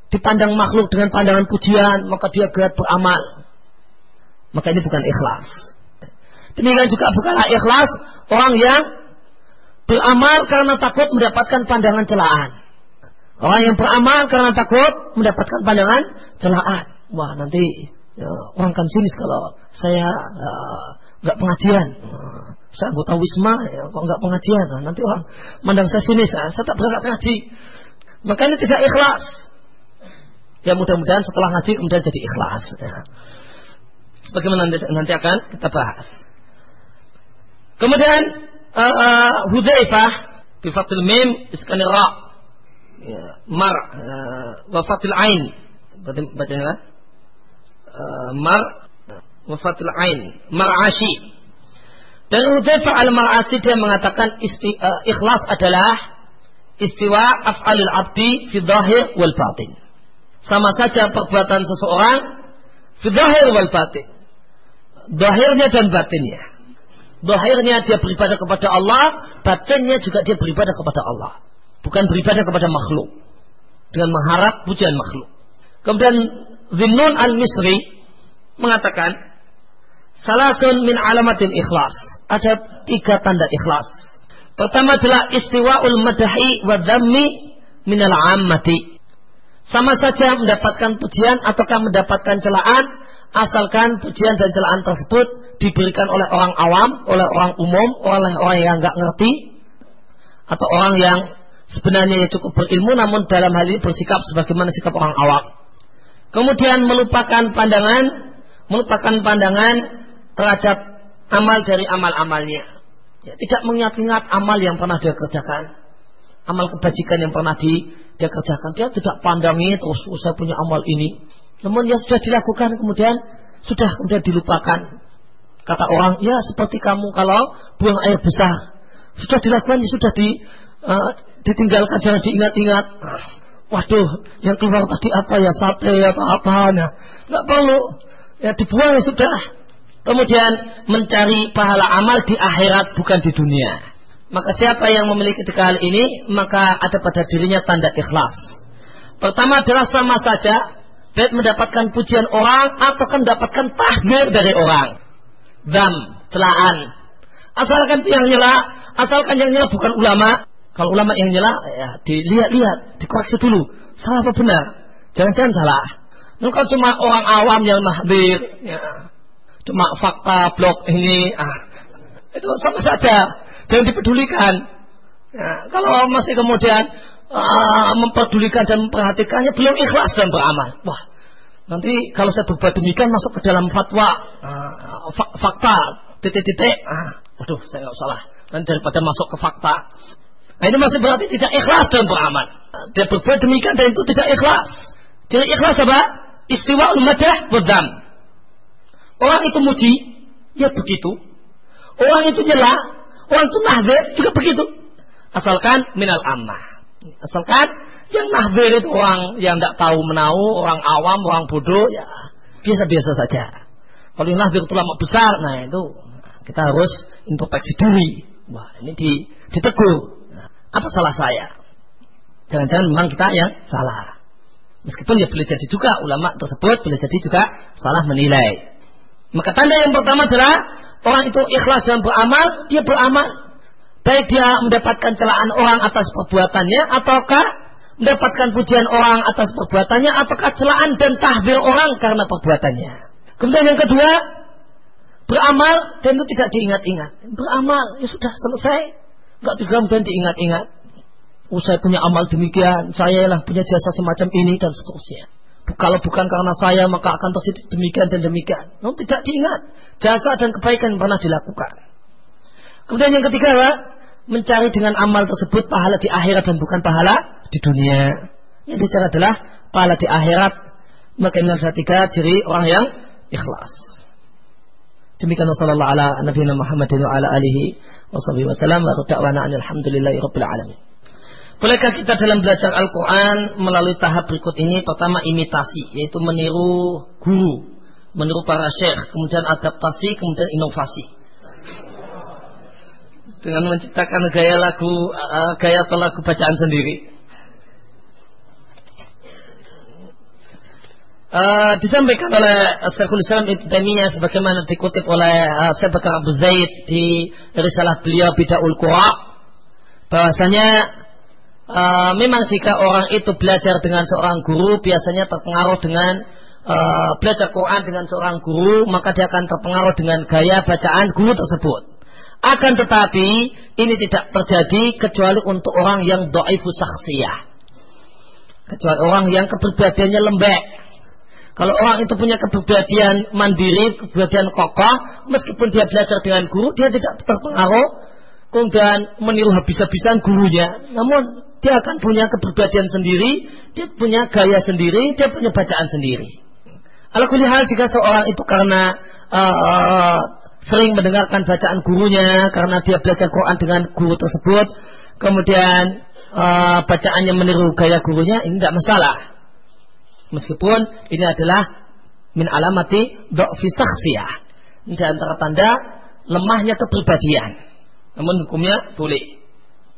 [SPEAKER 1] dipandang makhluk dengan pandangan pujian, maka dia gerak beramal maka ini bukan ikhlas. Demikian juga bukanlah ikhlas orang yang beramal karena takut mendapatkan pandangan celaan. Orang yang beramal karena takut mendapatkan pandangan celaan. Wah nanti ya, orang kan sinis kalau saya nggak uh, pengajian. Saya anggota Wisma, ya, kok nggak pengajian? Nah, nanti orang mandang saya sini, saya, saya tak berangkat ngaji. Maka ini tidak ikhlas. Ya mudah-mudahan setelah ngaji kemudian jadi ikhlas. Ya. Bagaimana nanti akan kita bahas. Kemudian uh, uh, Hudzaifah bi fathil mim iskanir ra. Ya, mar uh, wa fathil ain. Bacanya uh, mar wa fathil ain. Mar'ashi. Dan Hudzaifah al-Mar'asi dia mengatakan ikhlas adalah istiwa af'alil abdi fi dhahir wal batin. Sama saja perbuatan seseorang fi dhahir wal batin. Zahirnya dan batinnya. Zahirnya dia beribadah kepada Allah, batinnya juga dia beribadah kepada Allah. Bukan beribadah kepada makhluk. Dengan mengharap pujian makhluk. Kemudian Zinnun al-Misri mengatakan, Salasun min alamatin ikhlas. Ada tiga tanda ikhlas. Pertama adalah istiwa'ul madahi wa dhammi minal ammati. Sama saja mendapatkan pujian ataukah mendapatkan celaan asalkan pujian dan celaan tersebut diberikan oleh orang awam, oleh orang umum, oleh orang yang nggak ngerti atau orang yang sebenarnya cukup berilmu namun dalam hal ini bersikap sebagaimana sikap orang awam. Kemudian melupakan pandangan, melupakan pandangan terhadap amal dari amal-amalnya. Ya, tidak mengingat-ingat amal yang pernah dia kerjakan. Amal kebajikan yang pernah di, dia kerjakan. Dia tidak pandangi terus oh, saya punya amal ini. Namun yang sudah dilakukan kemudian sudah kemudian dilupakan. Kata orang, ya seperti kamu kalau buang air besar. Sudah dilakukan, sudah di, uh, ditinggalkan, jangan diingat-ingat. Waduh, yang keluar tadi apa ya, sate atau apa. Nah, nggak perlu. Ya dibuang ya sudah. Kemudian mencari pahala amal di akhirat bukan di dunia. Maka siapa yang memiliki tiga hal ini, maka ada pada dirinya tanda ikhlas. Pertama adalah sama saja baik mendapatkan pujian orang atau mendapatkan tahdir dari orang. Dam, celaan. Asalkan yang nyela, asalkan yang nyela bukan ulama. Kalau ulama yang nyela, ya dilihat-lihat, dikoreksi dulu. Salah apa benar? Jangan-jangan salah. Nah, kalau cuma orang awam yang mahdir, ya, cuma fakta blog ini ah itu sama saja jangan dipedulikan ya, kalau masih kemudian uh, mempedulikan dan memperhatikannya belum ikhlas dan beramal wah nanti kalau saya berbuat demikian masuk ke dalam fatwa uh, fakta titik-titik. Ah, waduh saya nggak salah. Dan daripada masuk ke fakta. Nah ini masih berarti tidak ikhlas dan beramal. Dia berbuat demikian dan itu tidak ikhlas. Jadi ikhlas apa? Istiwa madah berdam Orang itu muji, ya begitu. Orang itu nyela, orang itu nahdir juga begitu. Asalkan minal ammah. Asalkan yang nahdir itu orang yang tidak tahu menau, orang awam, orang bodoh, ya biasa-biasa saja. Kalau yang nahdir itu lama besar, nah itu kita harus introspeksi diri. Wah ini di, ditegur. Nah, apa salah saya? Jangan-jangan memang kita yang salah. Meskipun ya boleh jadi juga ulama tersebut boleh jadi juga salah menilai. Maka tanda yang pertama adalah orang itu ikhlas dalam beramal, dia beramal. Baik dia mendapatkan celaan orang atas perbuatannya, ataukah mendapatkan pujian orang atas perbuatannya, ataukah celaan dan tahbir orang karena perbuatannya. Kemudian yang kedua, beramal dan itu tidak diingat-ingat. Beramal, ya sudah selesai. Enggak kemudian diingat-ingat. Oh saya punya amal demikian, saya lah punya jasa semacam ini dan seterusnya. Kalau bukan karena saya maka akan terjadi demikian dan demikian. No, tidak diingat. Jasa dan kebaikan yang pernah dilakukan. Kemudian yang ketiga adalah mencari dengan amal tersebut pahala di akhirat dan bukan pahala di dunia. Yang dicari adalah pahala di akhirat. Maka ini adalah tiga ciri orang yang ikhlas. Demikian sallallahu ala Nabi Muhammad wa ala alihi wa sahbihi wa sallam wa da'wana alhamdulillahi rabbil alamin. Bolehkah kita dalam belajar Al-Quran melalui tahap berikut ini? Pertama imitasi, yaitu meniru guru, meniru para syekh, kemudian adaptasi, kemudian inovasi. Dengan menciptakan gaya lagu, uh, gaya atau lagu bacaan sendiri. Uh, disampaikan oleh Syekhul Islam Ibn Taimiyah sebagaimana dikutip oleh uh, Syekh Bakar Abu Zaid di risalah beliau Bidaul Qura bahwasanya uh, memang jika orang itu belajar dengan seorang guru biasanya terpengaruh dengan uh, belajar Quran dengan seorang guru maka dia akan terpengaruh dengan gaya bacaan guru tersebut Akan tetapi ini tidak terjadi kecuali untuk orang yang do'ifu saksiyah. Kecuali orang yang kepribadiannya lembek. Kalau orang itu punya kepribadian mandiri, kepribadian kokoh, meskipun dia belajar dengan guru, dia tidak terpengaruh kemudian meniru habis-habisan gurunya. Namun dia akan punya kepribadian sendiri, dia punya gaya sendiri, dia punya bacaan sendiri. Hal jika seorang itu karena uh, sering mendengarkan bacaan gurunya, karena dia belajar Quran dengan guru tersebut, kemudian uh, bacaannya meniru gaya gurunya, ini tidak masalah. Meskipun ini adalah min alamati do'fi saksiyah. Ini antara tanda lemahnya kepribadian. Namun hukumnya boleh.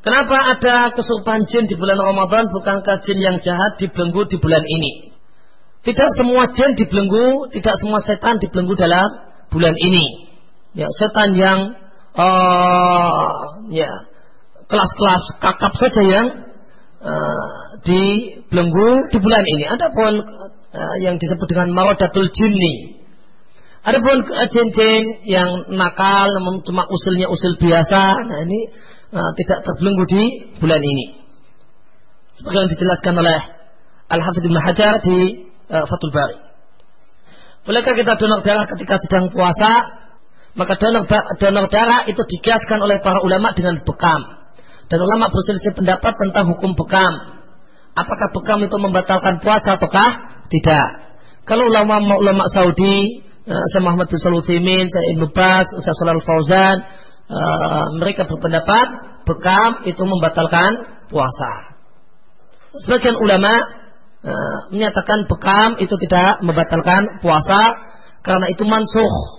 [SPEAKER 1] Kenapa ada kesurupan jin di bulan Ramadan bukankah jin yang jahat dibelenggu di bulan ini? Tidak semua jin dibelenggu, tidak semua setan dibelenggu dalam bulan ini. Ya, setan yang uh, ya kelas-kelas kakap saja yang uh, dibelenggu di bulan ini. Adapun uh, yang disebut dengan marodatul jinni. Adapun jin-jin yang nakal cuma usulnya usul biasa, nah ini uh, tidak terbelenggu di bulan ini. Seperti yang dijelaskan oleh Al-Hafidh Ibn Hajar di uh, Fathul Bari. Bolehkah kita donor darah ketika sedang puasa? Maka donor, donor darah itu dikiaskan oleh para ulama dengan bekam. Dan ulama berselisih pendapat tentang hukum bekam. Apakah bekam itu membatalkan puasa ataukah tidak? Kalau ulama ulama Saudi, uh, Syekh Muhammad bin Salusimin, Syekh Ibnu Bas, Syekh Shalal Fauzan, uh, mereka berpendapat bekam itu membatalkan puasa. Sebagian ulama uh, menyatakan bekam itu tidak membatalkan puasa karena itu mansuh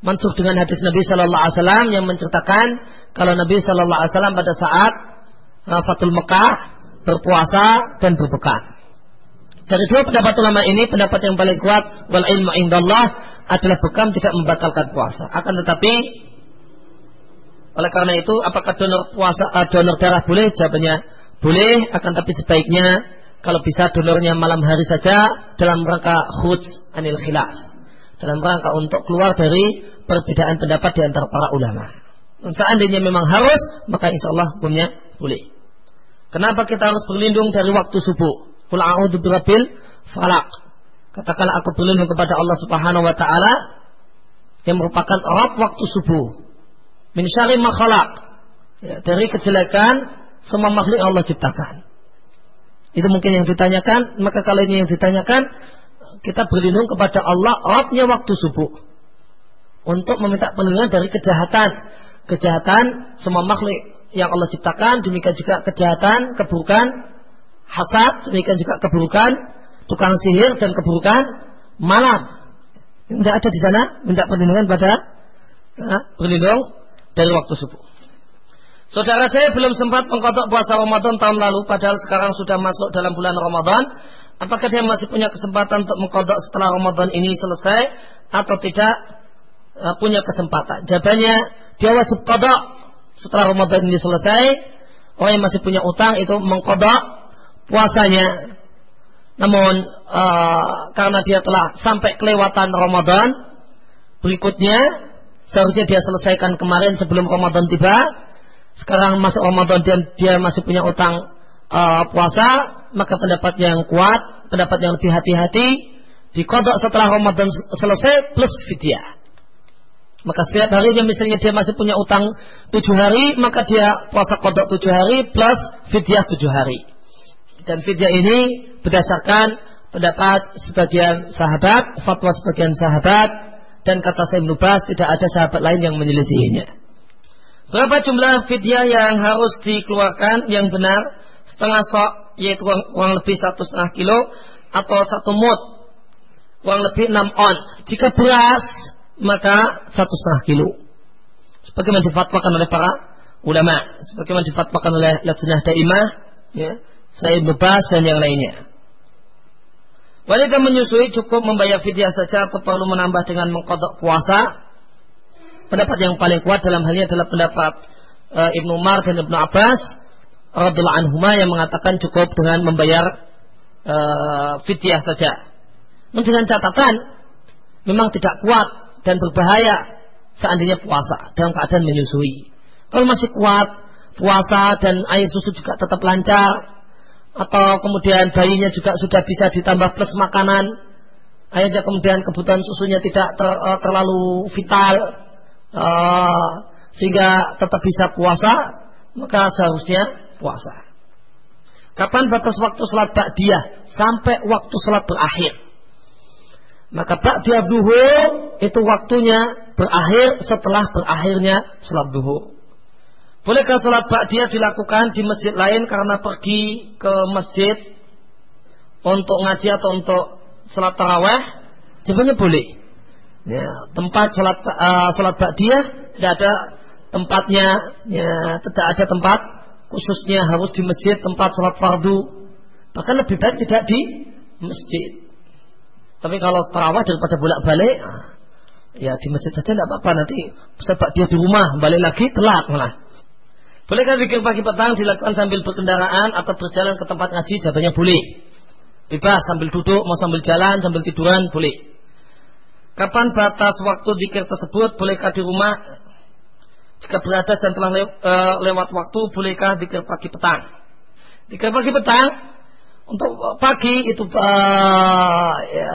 [SPEAKER 1] mansuh dengan hadis Nabi Shallallahu Alaihi Wasallam yang menceritakan kalau Nabi Shallallahu Alaihi Wasallam pada saat uh, Fatul Mekah berpuasa dan berbekam. Dari dua pendapat ulama ini, pendapat yang paling kuat wal ilmu indallah adalah bekam tidak membatalkan puasa. Akan tetapi oleh karena itu, apakah donor puasa uh, donor darah boleh? Jawabannya boleh. Akan tapi sebaiknya kalau bisa donornya malam hari saja dalam rangka khuj anil khilaf dalam rangka untuk keluar dari perbedaan pendapat di antara para ulama. Seandainya memang harus, maka insya Allah hukumnya boleh. Kenapa kita harus berlindung dari waktu subuh? Kul a'udhu birabbil falak. Katakanlah aku berlindung kepada Allah Subhanahu wa taala yang merupakan Rabb waktu subuh. Min syarri makhluk. Ya, dari kejelekan semua makhluk Allah ciptakan. Itu mungkin yang ditanyakan, maka kalau ini yang ditanyakan, kita berlindung kepada Allah Rabbnya waktu subuh. Untuk meminta perlindungan dari kejahatan. Kejahatan semua makhluk yang Allah ciptakan demikian juga kejahatan keburukan hasad demikian juga keburukan tukang sihir dan keburukan malam. Tidak ada di sana minta perlindungan pada ya, berlindung dari waktu subuh. Saudara saya belum sempat mengkotok puasa Ramadan tahun lalu padahal sekarang sudah masuk dalam bulan Ramadan Apakah dia masih punya kesempatan untuk mengkodok setelah Ramadan ini selesai atau tidak uh, punya kesempatan? Jawabannya dia wajib kodok setelah Ramadan ini selesai. Orang yang masih punya utang itu mengkodok puasanya. Namun uh, karena dia telah sampai kelewatan Ramadan berikutnya seharusnya dia selesaikan kemarin sebelum Ramadan tiba. Sekarang masuk Ramadan dia, dia masih punya utang uh, puasa, maka pendapat yang kuat, pendapat yang lebih hati-hati, dikodok setelah Ramadan selesai plus fidyah. Maka setiap harinya misalnya dia masih punya utang tujuh hari, maka dia puasa kodok tujuh hari plus fidyah tujuh hari. Dan fidyah ini berdasarkan pendapat sebagian sahabat, fatwa sebagian sahabat, dan kata saya Bas tidak ada sahabat lain yang menyelisihinya. Berapa jumlah fidyah yang harus dikeluarkan yang benar? setengah sok yaitu uang, lebih satu setengah kilo atau satu mut. Uang lebih enam on. Jika beras maka satu setengah kilo. Sebagaimana difatwakan oleh para ulama. Sebagaimana difatwakan oleh Lajnah Daimah ya saya bebas dan yang lainnya. Wanita menyusui cukup membayar fidyah saja atau perlu menambah dengan mengkodok puasa. Pendapat yang paling kuat dalam hal ini adalah pendapat e, Ibnu Umar dan Ibnu Abbas radhiallahu anhuma yang mengatakan cukup dengan membayar uh, fidyah saja. Dengan catatan memang tidak kuat dan berbahaya seandainya puasa dalam keadaan menyusui. Kalau masih kuat puasa dan air susu juga tetap lancar atau kemudian bayinya juga sudah bisa ditambah plus makanan akhirnya kemudian kebutuhan susunya tidak ter, uh, terlalu vital uh, sehingga tetap bisa puasa maka seharusnya puasa. Kapan batas waktu sholat ba'diyah? Sampai waktu sholat berakhir. Maka ba'diyah duhur itu waktunya berakhir setelah berakhirnya sholat duhur. Bolehkah sholat ba'diyah dilakukan di masjid lain karena pergi ke masjid untuk ngaji atau untuk sholat taraweh? Jawabannya boleh. Ya, tempat sholat uh, sholat ba'diyah tidak ada tempatnya, ya, tidak ada tempat khususnya harus di masjid tempat sholat fardu. Bahkan lebih baik tidak di masjid. Tapi kalau tarawih daripada bolak-balik, ah, ya di masjid saja tidak apa-apa. Nanti sebab dia di rumah balik lagi telat malah. Bolehkah zikir pagi petang dilakukan sambil berkendaraan atau berjalan ke tempat ngaji? Jawabannya boleh. Bebas sambil duduk, mau sambil jalan, sambil tiduran, boleh. Kapan batas waktu zikir tersebut? Bolehkah di rumah? Jika berada dan telah lew, e, lewat waktu, bolehkah dikir pagi petang? Dikir pagi petang, untuk pagi itu uh, ya,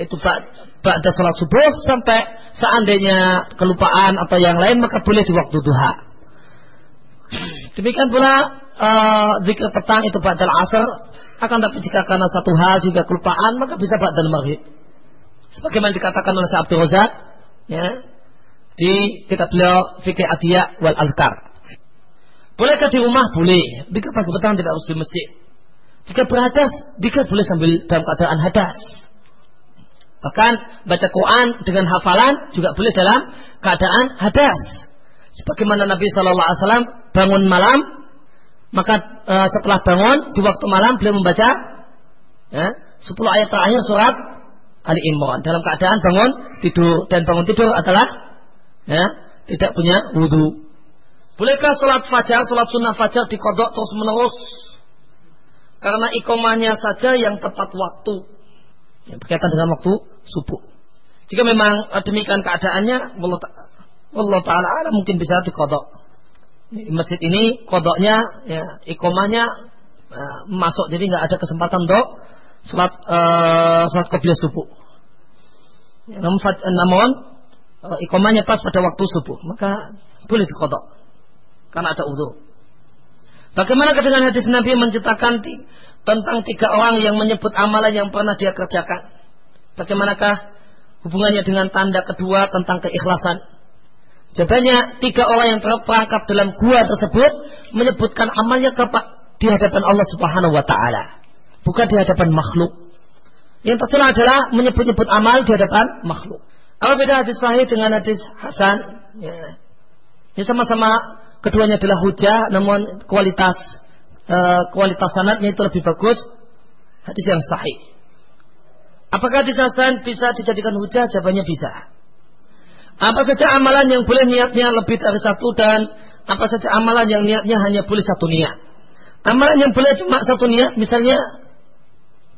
[SPEAKER 1] itu pada sholat subuh sampai seandainya kelupaan atau yang lain maka boleh di waktu duha. Demikian pula uh, zikir petang itu pada asar akan tapi jika karena satu hal sehingga kelupaan maka bisa pada maghrib. Sebagaimana dikatakan oleh Abdul Razak, ya, di kitab beliau fikih adiyah wal alkar. Bolehkah di rumah? Boleh. Jika pagi petang tidak harus di masjid. Jika berhadas, jika boleh sambil dalam keadaan hadas. Bahkan baca Quran dengan hafalan juga boleh dalam keadaan hadas. Sebagaimana Nabi Wasallam bangun malam, maka e, setelah bangun di waktu malam beliau membaca ya, 10 ayat terakhir surat Ali Imran dalam keadaan bangun tidur dan bangun tidur adalah ya, tidak punya wudhu. Bolehkah sholat fajar, sholat sunnah fajar dikodok terus menerus? Karena ikomahnya saja yang tepat waktu. Yang berkaitan dengan waktu subuh. Jika memang demikian keadaannya, Allah, Ta'ala mungkin bisa dikodok. Masjid ini kodoknya, ya, ikomahnya uh, masuk. Jadi nggak ada kesempatan untuk sholat, uh, sholat subuh. Namun, namun uh, ikomanya pas pada waktu subuh, maka boleh dikodok karena ada udur. Bagaimana dengan hadis Nabi menceritakan tentang tiga orang yang menyebut amalan yang pernah dia kerjakan? Bagaimanakah hubungannya dengan tanda kedua tentang keikhlasan? Jawabannya tiga orang yang terperangkap dalam gua tersebut menyebutkan amalnya di hadapan Allah Subhanahu Wa Taala, bukan di hadapan makhluk. Yang tercela adalah menyebut-nyebut amal di hadapan makhluk. Apa beda hadis sahih dengan hadis Hasan? Ya. sama-sama keduanya adalah hujah, namun kualitas uh, kualitas sanatnya itu lebih bagus hadis yang sahih. Apakah hadis Hasan bisa dijadikan hujah? Jawabannya bisa. Apa saja amalan yang boleh niatnya lebih dari satu dan apa saja amalan yang niatnya hanya boleh satu niat. Amalan yang boleh cuma satu niat, misalnya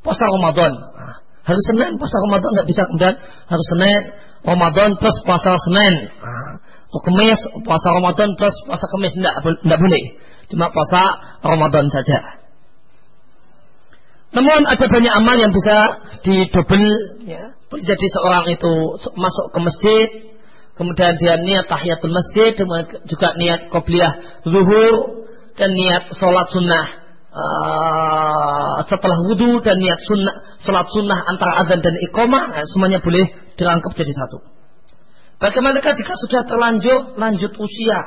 [SPEAKER 1] puasa Ramadan. Nah, harus Senin puasa Ramadan nggak bisa kemudian harus Senin Ramadan plus puasa Senin. Atau Kemis, puasa Ramadan plus puasa Kemis. Tidak, tidak boleh. Cuma puasa Ramadan saja. Namun ada banyak amal yang bisa didobel. Ya. Boleh jadi seorang itu masuk ke masjid. Kemudian dia niat tahiyatul masjid. Juga niat qobliyah zuhur. Dan niat sholat sunnah Uh, setelah wudhu dan niat sunnah, sholat sunnah antara adzan dan iqamah, semuanya boleh dirangkap jadi satu. Bagaimana jika sudah terlanjur lanjut usia,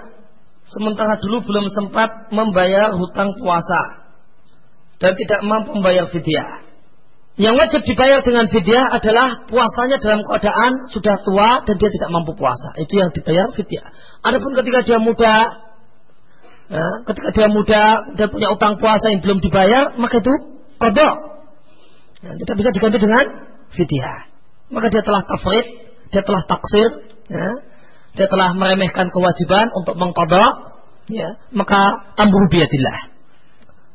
[SPEAKER 1] sementara dulu belum sempat membayar hutang puasa dan tidak mampu membayar fidyah? Yang wajib dibayar dengan fidyah adalah puasanya dalam keadaan sudah tua dan dia tidak mampu puasa. Itu yang dibayar fidyah. Adapun ketika dia muda ya, ketika dia muda dan punya utang puasa yang belum dibayar, maka itu kodok. Ya, tidak bisa diganti dengan fidyah. Maka dia telah tafrid, dia telah taksir, ya, dia telah meremehkan kewajiban untuk mengkodok, ya, maka ambuh biadillah.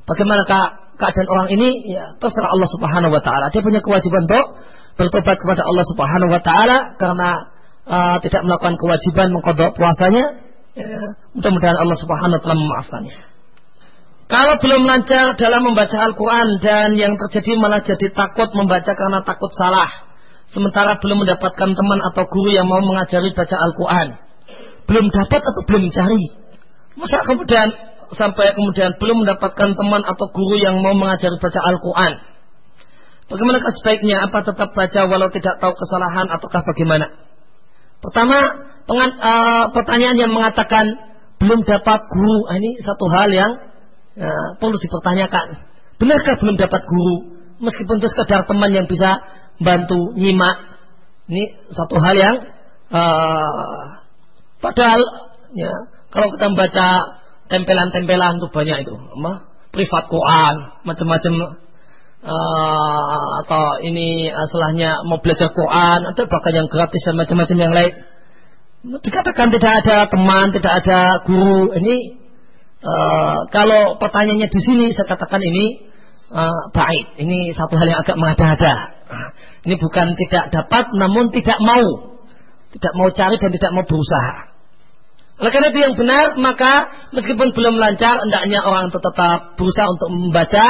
[SPEAKER 1] Bagaimana keadaan orang ini? Ya, terserah Allah Subhanahu Wa Taala. Dia punya kewajiban untuk bertobat kepada Allah Subhanahu Wa Taala karena uh, tidak melakukan kewajiban mengkodok puasanya, ya, mudah-mudahan Allah Subhanahu wa taala memaafkannya. Kalau belum lancar dalam membaca Al-Quran dan yang terjadi malah jadi takut membaca karena takut salah. Sementara belum mendapatkan teman atau guru yang mau mengajari baca Al-Quran. Belum dapat atau belum mencari. Masa kemudian sampai kemudian belum mendapatkan teman atau guru yang mau mengajari baca Al-Quran. Bagaimana sebaiknya? Apa tetap baca walau tidak tahu kesalahan ataukah bagaimana? Pertama, pengan, uh, pertanyaan yang mengatakan belum dapat guru, ah, ini satu hal yang uh, perlu dipertanyakan. Benarkah belum dapat guru? Meskipun itu sekedar teman yang bisa bantu nyimak. Ini satu hal yang uh, padahal ya, kalau kita membaca tempelan-tempelan itu banyak itu, apa? privat Quran, macam-macam uh, atau ini asalnya mau belajar Quran atau bahkan yang gratis dan macam-macam yang lain dikatakan tidak ada teman tidak ada guru ini uh, kalau pertanyaannya di sini saya katakan ini uh, baik. Ini satu hal yang agak mengada-ada. Ini bukan tidak dapat namun tidak mau. Tidak mau cari dan tidak mau berusaha. Oleh karena itu yang benar maka meskipun belum lancar hendaknya orang itu tetap berusaha untuk membaca.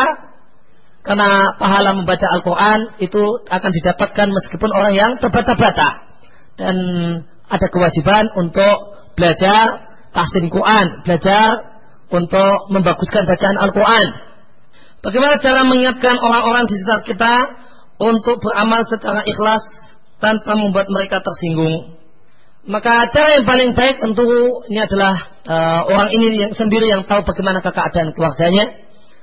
[SPEAKER 1] Karena pahala membaca Al-Quran itu akan didapatkan meskipun orang yang terbata-bata. Dan ada kewajiban untuk belajar tahsin Quran, belajar untuk membaguskan bacaan Al-Quran. Bagaimana cara mengingatkan orang-orang di sekitar kita untuk beramal secara ikhlas tanpa membuat mereka tersinggung? Maka cara yang paling baik tentu ini adalah uh, orang ini yang sendiri yang tahu bagaimana keadaan keluarganya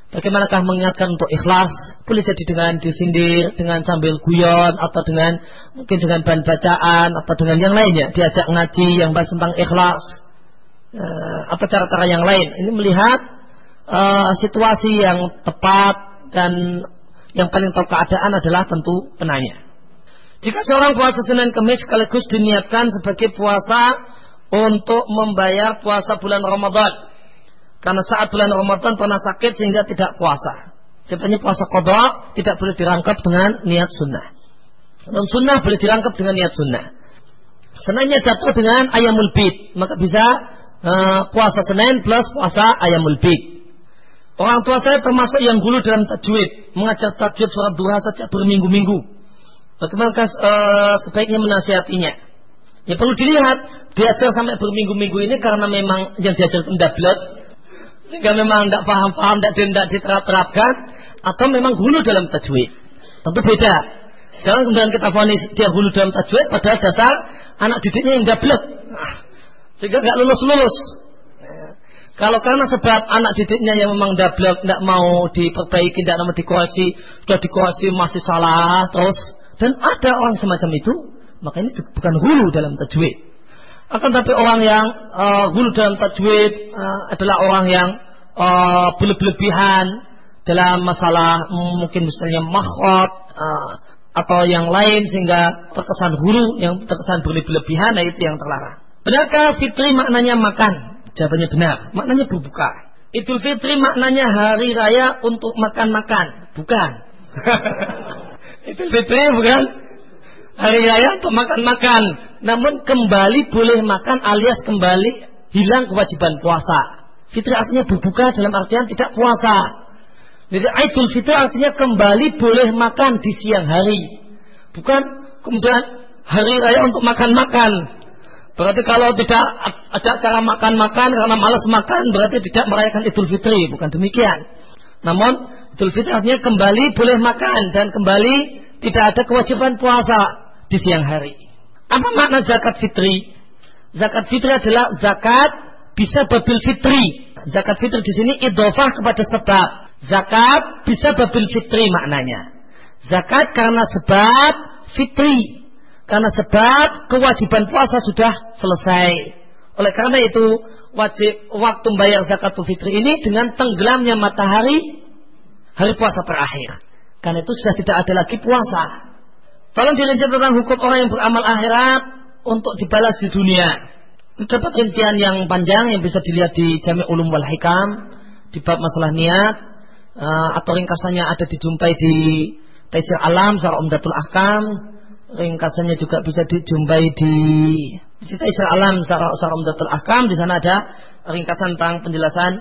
[SPEAKER 1] Bagaimanakah mengingatkan untuk ikhlas? Boleh jadi dengan disindir, dengan sambil guyon, atau dengan mungkin dengan bahan bacaan, atau dengan yang lainnya. Diajak ngaji yang bahas tentang ikhlas, uh, atau cara-cara yang lain. Ini melihat uh, situasi yang tepat dan yang paling tahu keadaan adalah tentu penanya. Jika seorang puasa Senin Kemis sekaligus diniatkan sebagai puasa untuk membayar puasa bulan Ramadan, karena saat bulan Ramadan pernah sakit sehingga tidak puasa. Sebenarnya puasa kodok tidak boleh dirangkap dengan niat sunnah. Dan sunnah boleh dirangkap dengan niat sunnah. Senangnya jatuh dengan ayamul bid. Maka bisa uh, puasa Senin plus puasa ayamul bid. Orang tua saya termasuk yang dulu dalam tajwid. Mengajar tajwid surat duha saja berminggu-minggu. Bagaimana uh, sebaiknya menasihatinya? Ya perlu dilihat. Diajar sampai berminggu-minggu ini karena memang yang diajar itu mendablet sehingga memang tidak paham-paham, tidak diterap-terapkan, atau memang hulu dalam tajwid. Tentu beda. Jangan kemudian kita fonis dia hulu dalam tajwid, padahal dasar anak didiknya yang gablek. Nah, sehingga nggak lulus-lulus. Kalau karena sebab anak didiknya yang memang tidak mau diperbaiki, tidak mau dikoreksi, sudah dikoreksi masih salah terus, dan ada orang semacam itu, maka ini bukan hulu dalam tajwid. Akan tapi orang yang uh, hulu dalam tajwid uh, adalah orang yang uh, berlebihan dalam masalah um, mungkin misalnya makhraj uh, atau yang lain sehingga terkesan hulu yang terkesan berlebihan nah itu yang terlarang. Benarkah fitri maknanya makan? Jawabannya benar. Maknanya berbuka. Idul Fitri maknanya hari raya untuk makan-makan. Bukan. Idul Fitri bukan hari raya untuk makan-makan. Namun kembali boleh makan alias kembali hilang kewajiban puasa. Fitri artinya berbuka dalam artian tidak puasa. Jadi Idul Fitri artinya kembali boleh makan di siang hari. Bukan kemudian hari raya untuk makan-makan. Berarti kalau tidak ada cara makan-makan karena malas makan berarti tidak merayakan Idul Fitri. Bukan demikian. Namun Idul Fitri artinya kembali boleh makan dan kembali tidak ada kewajiban puasa di siang hari. Apa makna zakat fitri? Zakat fitri adalah zakat bisa babil fitri. Zakat fitri di sini idofah kepada sebab. Zakat bisa babil fitri maknanya. Zakat karena sebab fitri. Karena sebab kewajiban puasa sudah selesai. Oleh karena itu wajib waktu membayar zakat fitri ini dengan tenggelamnya matahari hari puasa terakhir. Karena itu sudah tidak ada lagi puasa. Tolong dirinci tentang hukum orang yang beramal akhirat untuk dibalas di dunia. Dapat rincian yang panjang yang bisa dilihat di Jami Ulum wal Hikam di bab masalah niat uh, atau ringkasannya ada dijumpai di Taisir Alam Sarah Umdatul Ahkam ringkasannya juga bisa dijumpai di Cita Isra Alam Saramdatul Ahkam di sana ada ringkasan tentang penjelasan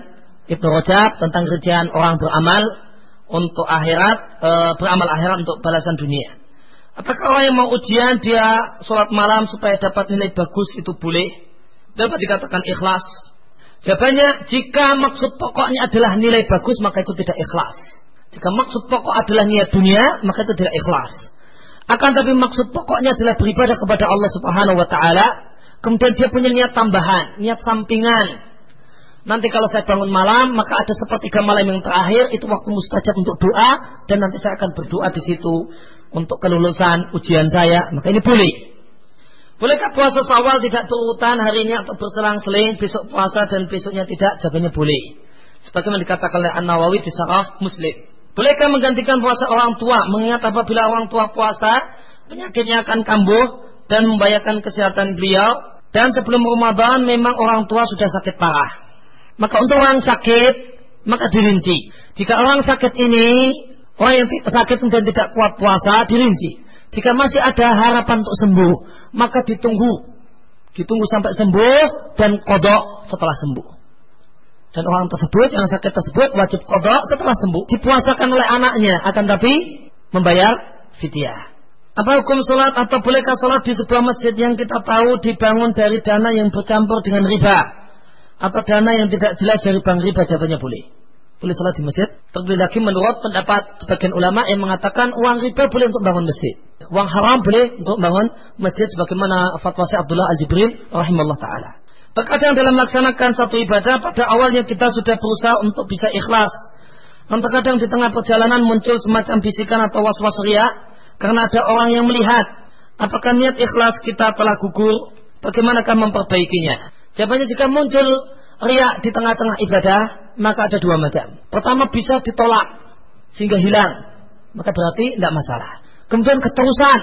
[SPEAKER 1] Ibnu Rajab tentang kerjaan orang beramal untuk akhirat e, beramal akhirat untuk balasan dunia. Apakah orang yang mau ujian dia sholat malam supaya dapat nilai bagus itu boleh? Dapat dikatakan ikhlas. Jawabannya jika maksud pokoknya adalah nilai bagus maka itu tidak ikhlas. Jika maksud pokok adalah niat dunia maka itu tidak ikhlas. Akan tapi maksud pokoknya adalah beribadah kepada Allah Subhanahu wa taala. Kemudian dia punya niat tambahan, niat sampingan. Nanti kalau saya bangun malam, maka ada sepertiga malam yang terakhir itu waktu mustajab untuk doa dan nanti saya akan berdoa di situ untuk kelulusan ujian saya. Maka ini boleh. Bolehkah puasa sawal tidak berurutan harinya atau berselang-seling besok puasa dan besoknya tidak? Jawabannya boleh. Sebagaimana dikatakan oleh An Nawawi di Sarah Muslim. Bolehkah menggantikan puasa orang tua? Mengingat apabila orang tua puasa, penyakitnya akan kambuh dan membahayakan kesehatan beliau. Dan sebelum Ramadan memang orang tua sudah sakit parah. Maka untuk orang sakit, maka dirinci. Jika orang sakit ini, orang yang sakit dan tidak kuat puasa, dirinci. Jika masih ada harapan untuk sembuh, maka ditunggu. Ditunggu sampai sembuh dan kodok setelah sembuh. Dan orang tersebut yang sakit tersebut wajib kodok setelah sembuh. Dipuasakan oleh anaknya, akan tapi membayar fidyah. Apa hukum sholat atau bolehkah sholat di sebuah masjid yang kita tahu dibangun dari dana yang bercampur dengan riba? Atau dana yang tidak jelas dari bank riba? Jawabannya boleh. Boleh sholat di masjid. Terlebih lagi menurut pendapat sebagian ulama yang mengatakan uang riba boleh untuk bangun masjid. Uang haram boleh untuk bangun masjid sebagaimana fatwa Abdullah Al-Jibril rahimahullah ta'ala. Terkadang dalam melaksanakan satu ibadah pada awalnya kita sudah berusaha untuk bisa ikhlas. Dan terkadang di tengah perjalanan muncul semacam bisikan atau was-was ria karena ada orang yang melihat apakah niat ikhlas kita telah gugur, bagaimanakah memperbaikinya. Jawabannya jika muncul ria di tengah-tengah ibadah, maka ada dua macam. Pertama bisa ditolak sehingga hilang, maka berarti tidak masalah. Kemudian keterusan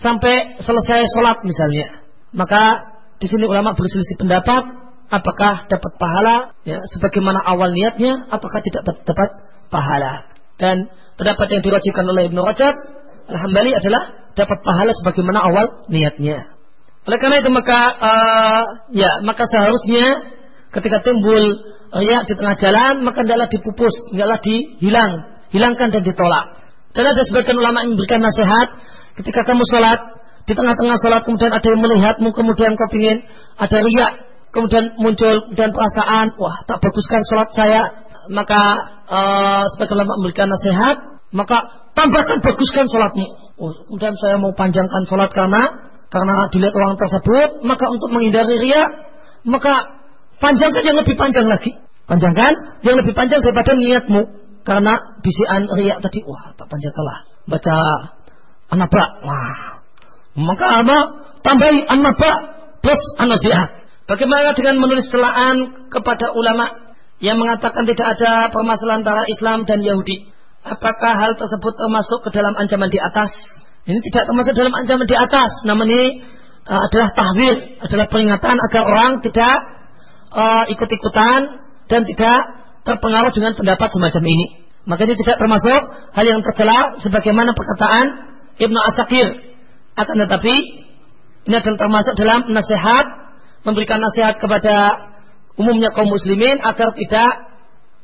[SPEAKER 1] sampai selesai sholat misalnya, maka di sini ulama berselisih pendapat apakah dapat pahala ya sebagaimana awal niatnya ataukah tidak dapat pahala. Dan pendapat yang dirajikan oleh Ibnu Rajab Al-Hambali adalah dapat pahala sebagaimana awal niatnya. Oleh karena itu maka uh, ya maka seharusnya ketika timbul riak di tengah jalan maka adalah dipupus, hendaklah dihilang, hilangkan dan ditolak. Dan ada sebagian ulama yang memberikan nasihat ketika kamu sholat di tengah-tengah sholat kemudian ada yang melihatmu, kemudian kau ingin ada riak, kemudian muncul dan perasaan, wah tak baguskan sholat saya, maka uh, sebagai memberikan nasihat, maka tambahkan baguskan sholatmu. Oh, kemudian saya mau panjangkan sholat karena karena dilihat orang tersebut, maka untuk menghindari riak, maka panjangkan yang lebih panjang lagi. Panjangkan yang lebih panjang daripada niatmu. Karena bisian riak tadi, wah tak panjangkanlah. Baca anabrak, wah maka apa? Tambahi an-naba plus an-nasihat. Bagaimana dengan menulis telaan kepada ulama yang mengatakan tidak ada permasalahan antara Islam dan Yahudi? Apakah hal tersebut termasuk ke dalam ancaman di atas? Ini tidak termasuk dalam ancaman di atas. Namun ini uh, adalah tahwir, adalah peringatan agar orang tidak uh, ikut-ikutan dan tidak terpengaruh dengan pendapat semacam ini. Maka ini tidak termasuk hal yang tercela sebagaimana perkataan Ibnu Asakir akan tetapi ini adalah termasuk dalam nasihat memberikan nasihat kepada umumnya kaum muslimin agar tidak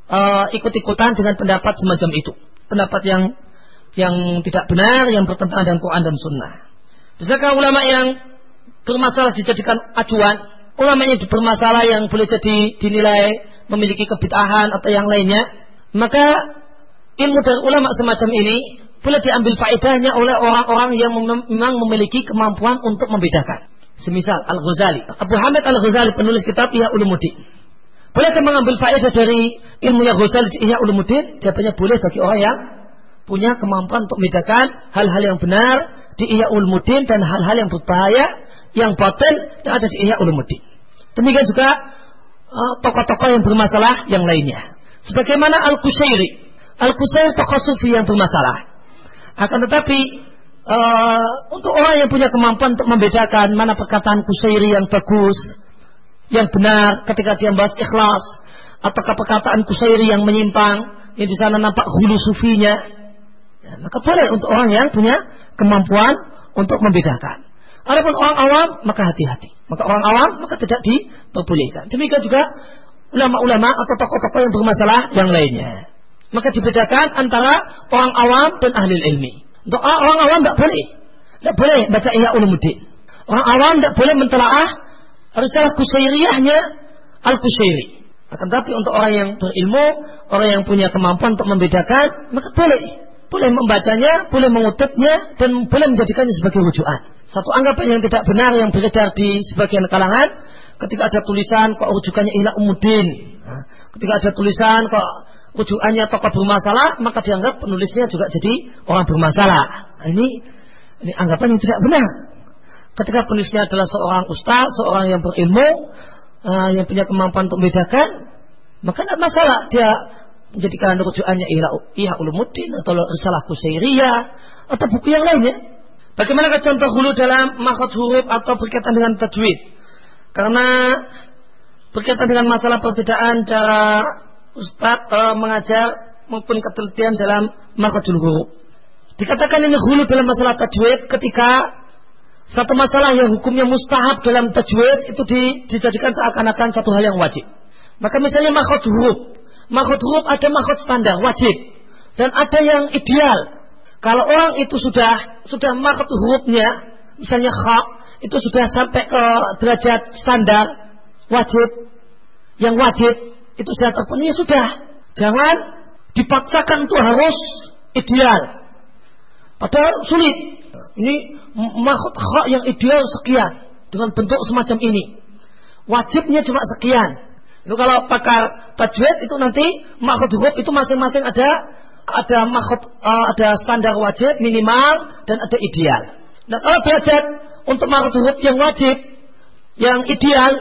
[SPEAKER 1] uh, ikut-ikutan dengan pendapat semacam itu. Pendapat yang yang tidak benar, yang bertentangan dengan Quran dan Sunnah. Bisakah ulama yang bermasalah dijadikan acuan? Ulama yang bermasalah yang boleh jadi dinilai memiliki kebitahan atau yang lainnya. Maka ilmu dari ulama semacam ini boleh diambil faedahnya oleh orang-orang yang memang memiliki kemampuan untuk membedakan. Semisal Al-Ghazali. Abu Hamid Al-Ghazali penulis kitab Ihya Ulumuddin. Bolehkah mengambil faedah dari ilmu yang Ghazali di Ihya Ulumuddin? Jawabannya boleh bagi orang yang punya kemampuan untuk membedakan hal-hal yang benar di Ihya Ulumuddin dan hal-hal yang berbahaya, yang batin yang ada di Ihya Ulumuddin. Demikian juga uh, tokoh-tokoh yang bermasalah yang lainnya. Sebagaimana Al-Qusairi. Al-Qusairi tokoh sufi yang bermasalah. Akan tetapi uh, untuk orang yang punya kemampuan untuk membedakan mana perkataan Kusairi yang bagus, yang benar ketika dia bahas ikhlas, ataukah perkataan Kusairi yang menyimpang, yang di sana nampak hulu sufinya, ya, maka boleh untuk orang yang punya kemampuan untuk membedakan. Adapun orang awam maka hati-hati. Maka orang awam maka tidak diperbolehkan. Demikian juga ulama-ulama atau tokoh-tokoh yang bermasalah yang lainnya. Maka dibedakan antara orang awam dan ahli ilmi. Untuk orang awam tidak boleh. Tidak boleh baca Ihya Ulumuddin. Orang awam tidak boleh mentelaah risalah kusairiyahnya Al-Kusairi. Akan tapi untuk orang yang berilmu, orang yang punya kemampuan untuk membedakan, maka boleh. Boleh membacanya, boleh mengutipnya, dan boleh menjadikannya sebagai rujukan. Satu anggapan yang tidak benar yang beredar di sebagian kalangan, ketika ada tulisan kok rujukannya Ihya Umuddin. Ketika ada tulisan kok rujukannya tokoh bermasalah, maka dianggap penulisnya juga jadi orang bermasalah. Nah, ini ini anggapan yang tidak benar. Ketika penulisnya adalah seorang ustaz, seorang yang berilmu, uh, yang punya kemampuan untuk membedakan, maka tidak masalah dia menjadikan rujukannya Ihya Ulumuddin atau Risalah Kusairiyah atau buku yang lainnya. Bagaimana contoh hulu dalam makhot huruf atau berkaitan dengan tajwid? Karena berkaitan dengan masalah perbedaan cara Ustaz uh, mengajar maupun ketelitian dalam makhluk huruf. Dikatakan ini hulu dalam masalah tajwid ketika satu masalah yang hukumnya mustahab dalam tajwid itu di, dijadikan seakan-akan satu hal yang wajib. Maka misalnya makhluk huruf. Makhluk huruf ada makhluk standar, wajib. Dan ada yang ideal. Kalau orang itu sudah sudah makhluk hurufnya, misalnya kha, itu sudah sampai ke derajat standar, wajib. Yang wajib, itu sudah terpenuhi ya sudah. Jangan dipaksakan itu harus ideal. Padahal sulit. Ini makhluk hak yang ideal sekian dengan bentuk semacam ini. Wajibnya cuma sekian. Itu kalau pakar tajwid itu nanti makhluk huruf itu masing-masing ada ada makhluk uh, ada standar wajib minimal dan ada ideal. Nah kalau belajar untuk makhluk huruf yang wajib, yang ideal,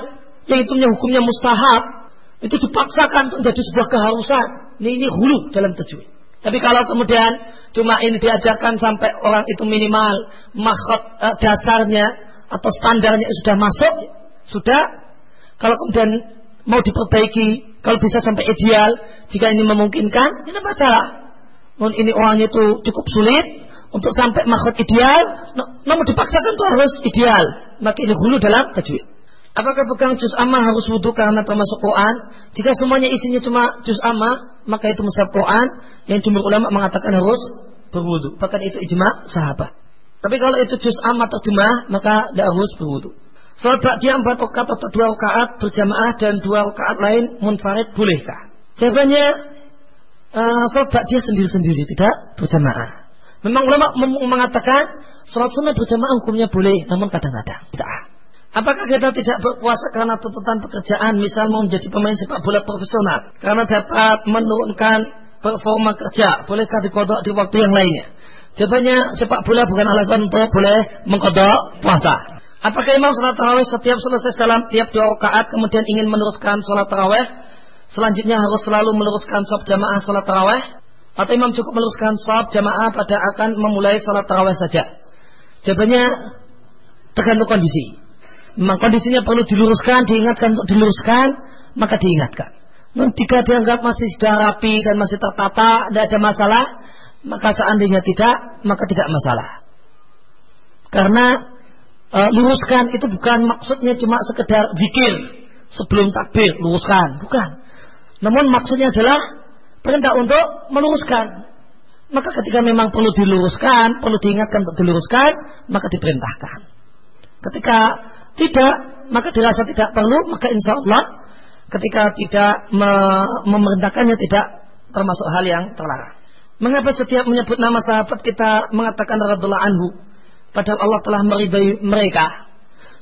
[SPEAKER 1] yang itu hukumnya mustahab, itu dipaksakan menjadi sebuah keharusan. Ini, ini hulu dalam tajwid. Tapi kalau kemudian cuma ini diajarkan sampai orang itu minimal makhot eh, dasarnya atau standarnya sudah masuk, sudah. Kalau kemudian mau diperbaiki, kalau bisa sampai ideal, jika ini memungkinkan, ini masalah. Namun ini orangnya itu cukup sulit untuk sampai makhot ideal, namun dipaksakan itu harus ideal. Maka ini hulu dalam tajwid. Apakah pegang juz amma harus wudhu karena termasuk Quran? Jika semuanya isinya cuma juz amma, maka itu musab Quran. Yang jumhur ulama mengatakan harus berwudhu. Bahkan itu ijma sahabat. Tapi kalau itu juz amma terjemah, maka tidak harus berwudhu. Soal dia empat rakaat atau dua rakaat berjamaah dan dua rakaat lain munfarid bolehkah? Jawabannya uh, sholat dia sendiri-sendiri tidak berjamaah. Memang ulama mengatakan sholat sunnah berjamaah hukumnya boleh, namun kadang-kadang tidak. Apakah kita tidak berpuasa karena tuntutan pekerjaan, misal mau menjadi pemain sepak bola profesional, karena dapat menurunkan performa kerja, bolehkah dikodok di waktu yang lainnya? Jawabannya sepak bola bukan alasan untuk boleh mengkodok puasa. Apakah imam sholat tarawih setiap selesai salam tiap dua rakaat kemudian ingin meneruskan sholat tarawih, selanjutnya harus selalu meneruskan sholat jamaah sholat tarawih, atau imam cukup meneruskan sholat jamaah pada akan memulai sholat tarawih saja? Jawabannya tergantung kondisi memang kondisinya perlu diluruskan, diingatkan untuk diluruskan, maka diingatkan. Namun jika dianggap masih sudah rapi dan masih tertata, tidak ada masalah, maka seandainya tidak, maka tidak masalah. Karena e, luruskan itu bukan maksudnya cuma sekedar zikir sebelum takbir, luruskan, bukan. Namun maksudnya adalah perintah untuk meluruskan. Maka ketika memang perlu diluruskan, perlu diingatkan untuk diluruskan, maka diperintahkan. Ketika tidak, maka dirasa tidak perlu, maka insya Allah ketika tidak me memerintahkannya tidak termasuk hal yang terlarang. Mengapa setiap menyebut nama sahabat kita mengatakan radhiallahu anhu padahal Allah telah meridai mereka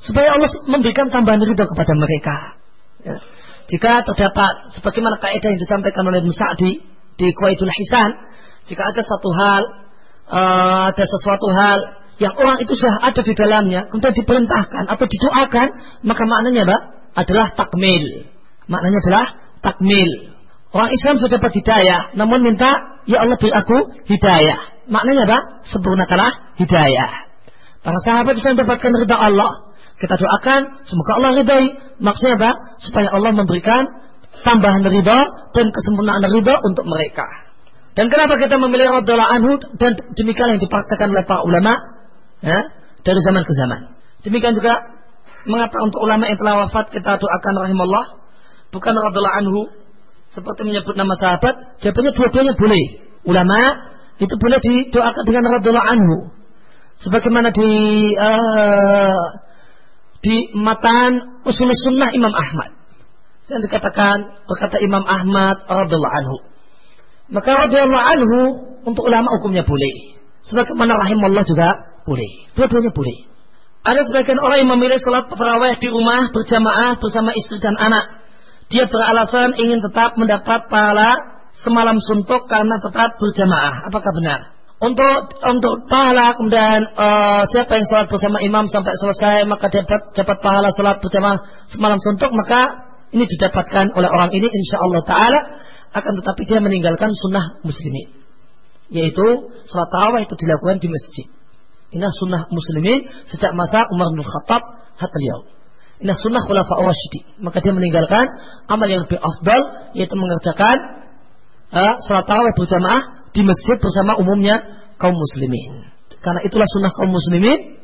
[SPEAKER 1] supaya Allah memberikan tambahan ridho kepada mereka. Ya. Jika terdapat sebagaimana kaidah yang disampaikan oleh Musa di di Kuwaitul Hisan, jika ada satu hal uh, ada sesuatu hal yang orang itu sudah ada di dalamnya, kemudian diperintahkan atau didoakan, maka maknanya apa? Adalah takmil. Maknanya adalah takmil. Orang Islam sudah dapat hidayah, namun minta, ya Allah beri aku hidayah. Maknanya apa? Sempurnakanlah hidayah. Para sahabat sudah mendapatkan ridha Allah. Kita doakan, semoga Allah ridhai. Maksudnya apa? Supaya Allah memberikan tambahan ridha dan kesempurnaan ridha untuk mereka. Dan kenapa kita memilih radhiallahu anhu dan demikian yang dipraktekkan oleh para ulama? Ya? dari zaman ke zaman. Demikian juga mengapa untuk ulama yang telah wafat kita doakan rahimahullah bukan radhiallahu anhu seperti menyebut nama sahabat, jawabannya dua-duanya boleh. Ulama itu boleh didoakan dengan radhiallahu anhu. Sebagaimana di uh, di matan usul sunnah Imam Ahmad. Yang dikatakan berkata Imam Ahmad radhiallahu anhu. Maka radhiallahu anhu untuk ulama hukumnya boleh. Sebagaimana rahimahullah juga boleh. Dua-duanya boleh. Ada sebagian orang yang memilih sholat terawih di rumah berjamaah bersama istri dan anak. Dia beralasan ingin tetap mendapat pahala semalam suntuk karena tetap berjamaah. Apakah benar? Untuk untuk pahala kemudian uh, siapa yang sholat bersama imam sampai selesai maka dapat dapat pahala sholat berjamaah semalam suntuk maka ini didapatkan oleh orang ini insya Allah taala akan tetapi dia meninggalkan sunnah muslimin yaitu sholat tarawih itu dilakukan di masjid. Ini sunnah muslimin sejak masa Umar bin Khattab hatta yaum. Ini sunnah khulafa rasyidin. Maka dia meninggalkan amal yang lebih afdal yaitu mengerjakan uh, sholat tarawih berjamaah di masjid bersama umumnya kaum muslimin. Karena itulah sunnah kaum muslimin.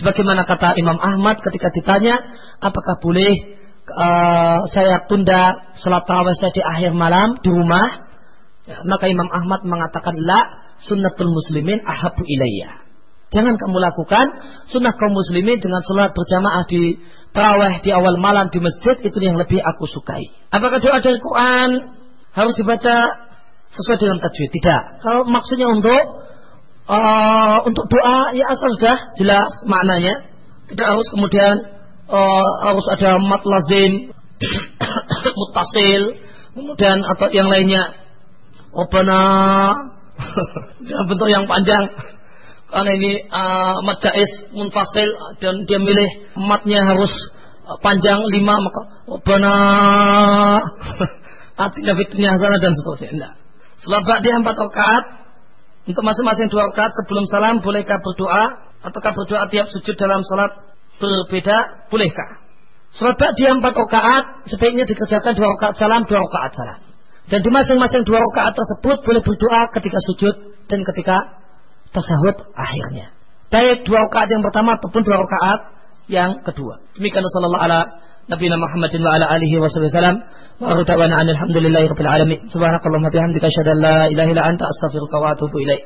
[SPEAKER 1] Sebagaimana kata Imam Ahmad ketika ditanya, apakah boleh uh, saya tunda sholat tarawih saya di akhir malam di rumah? Ya, maka Imam Ahmad mengatakan, la sunnatul muslimin ahabu ilayya. Jangan kamu lakukan sunnah kaum muslimin dengan sholat berjamaah di tarawih di awal malam di masjid itu yang lebih aku sukai. Apakah doa dari Quran harus dibaca sesuai dengan tajwid. Tidak. Kalau maksudnya untuk uh, untuk doa ya asal sudah jelas maknanya. Tidak harus kemudian uh, harus ada mat lazim, mutasil, kemudian atau yang lainnya. Obana bentuk yang panjang karena ini uh, mat jais munfasil dan dia milih matnya harus panjang lima maka obana atina fitunya hasanah dan seterusnya. Enggak. Setelah ba'di empat rakaat untuk masing-masing dua rakaat sebelum salam bolehkah berdoa ataukah berdoa tiap sujud dalam salat berbeda bolehkah? Salat ba'di empat rakaat sebaiknya dikerjakan dua rakaat salam dua rakaat salam. Dan di masing-masing dua rakaat tersebut boleh berdoa ketika sujud dan ketika tasahud akhirnya. Baik dua rakaat yang pertama ataupun dua rakaat yang kedua. Demikian sallallahu alaihi Nabi Muhammad wa ala alihi wa sallam wa arutawana alhamdulillahi rabbil alamin subhanakallahumma bihamdika asyhadu an la ilaha illa anta astaghfiruka wa atubu ilaik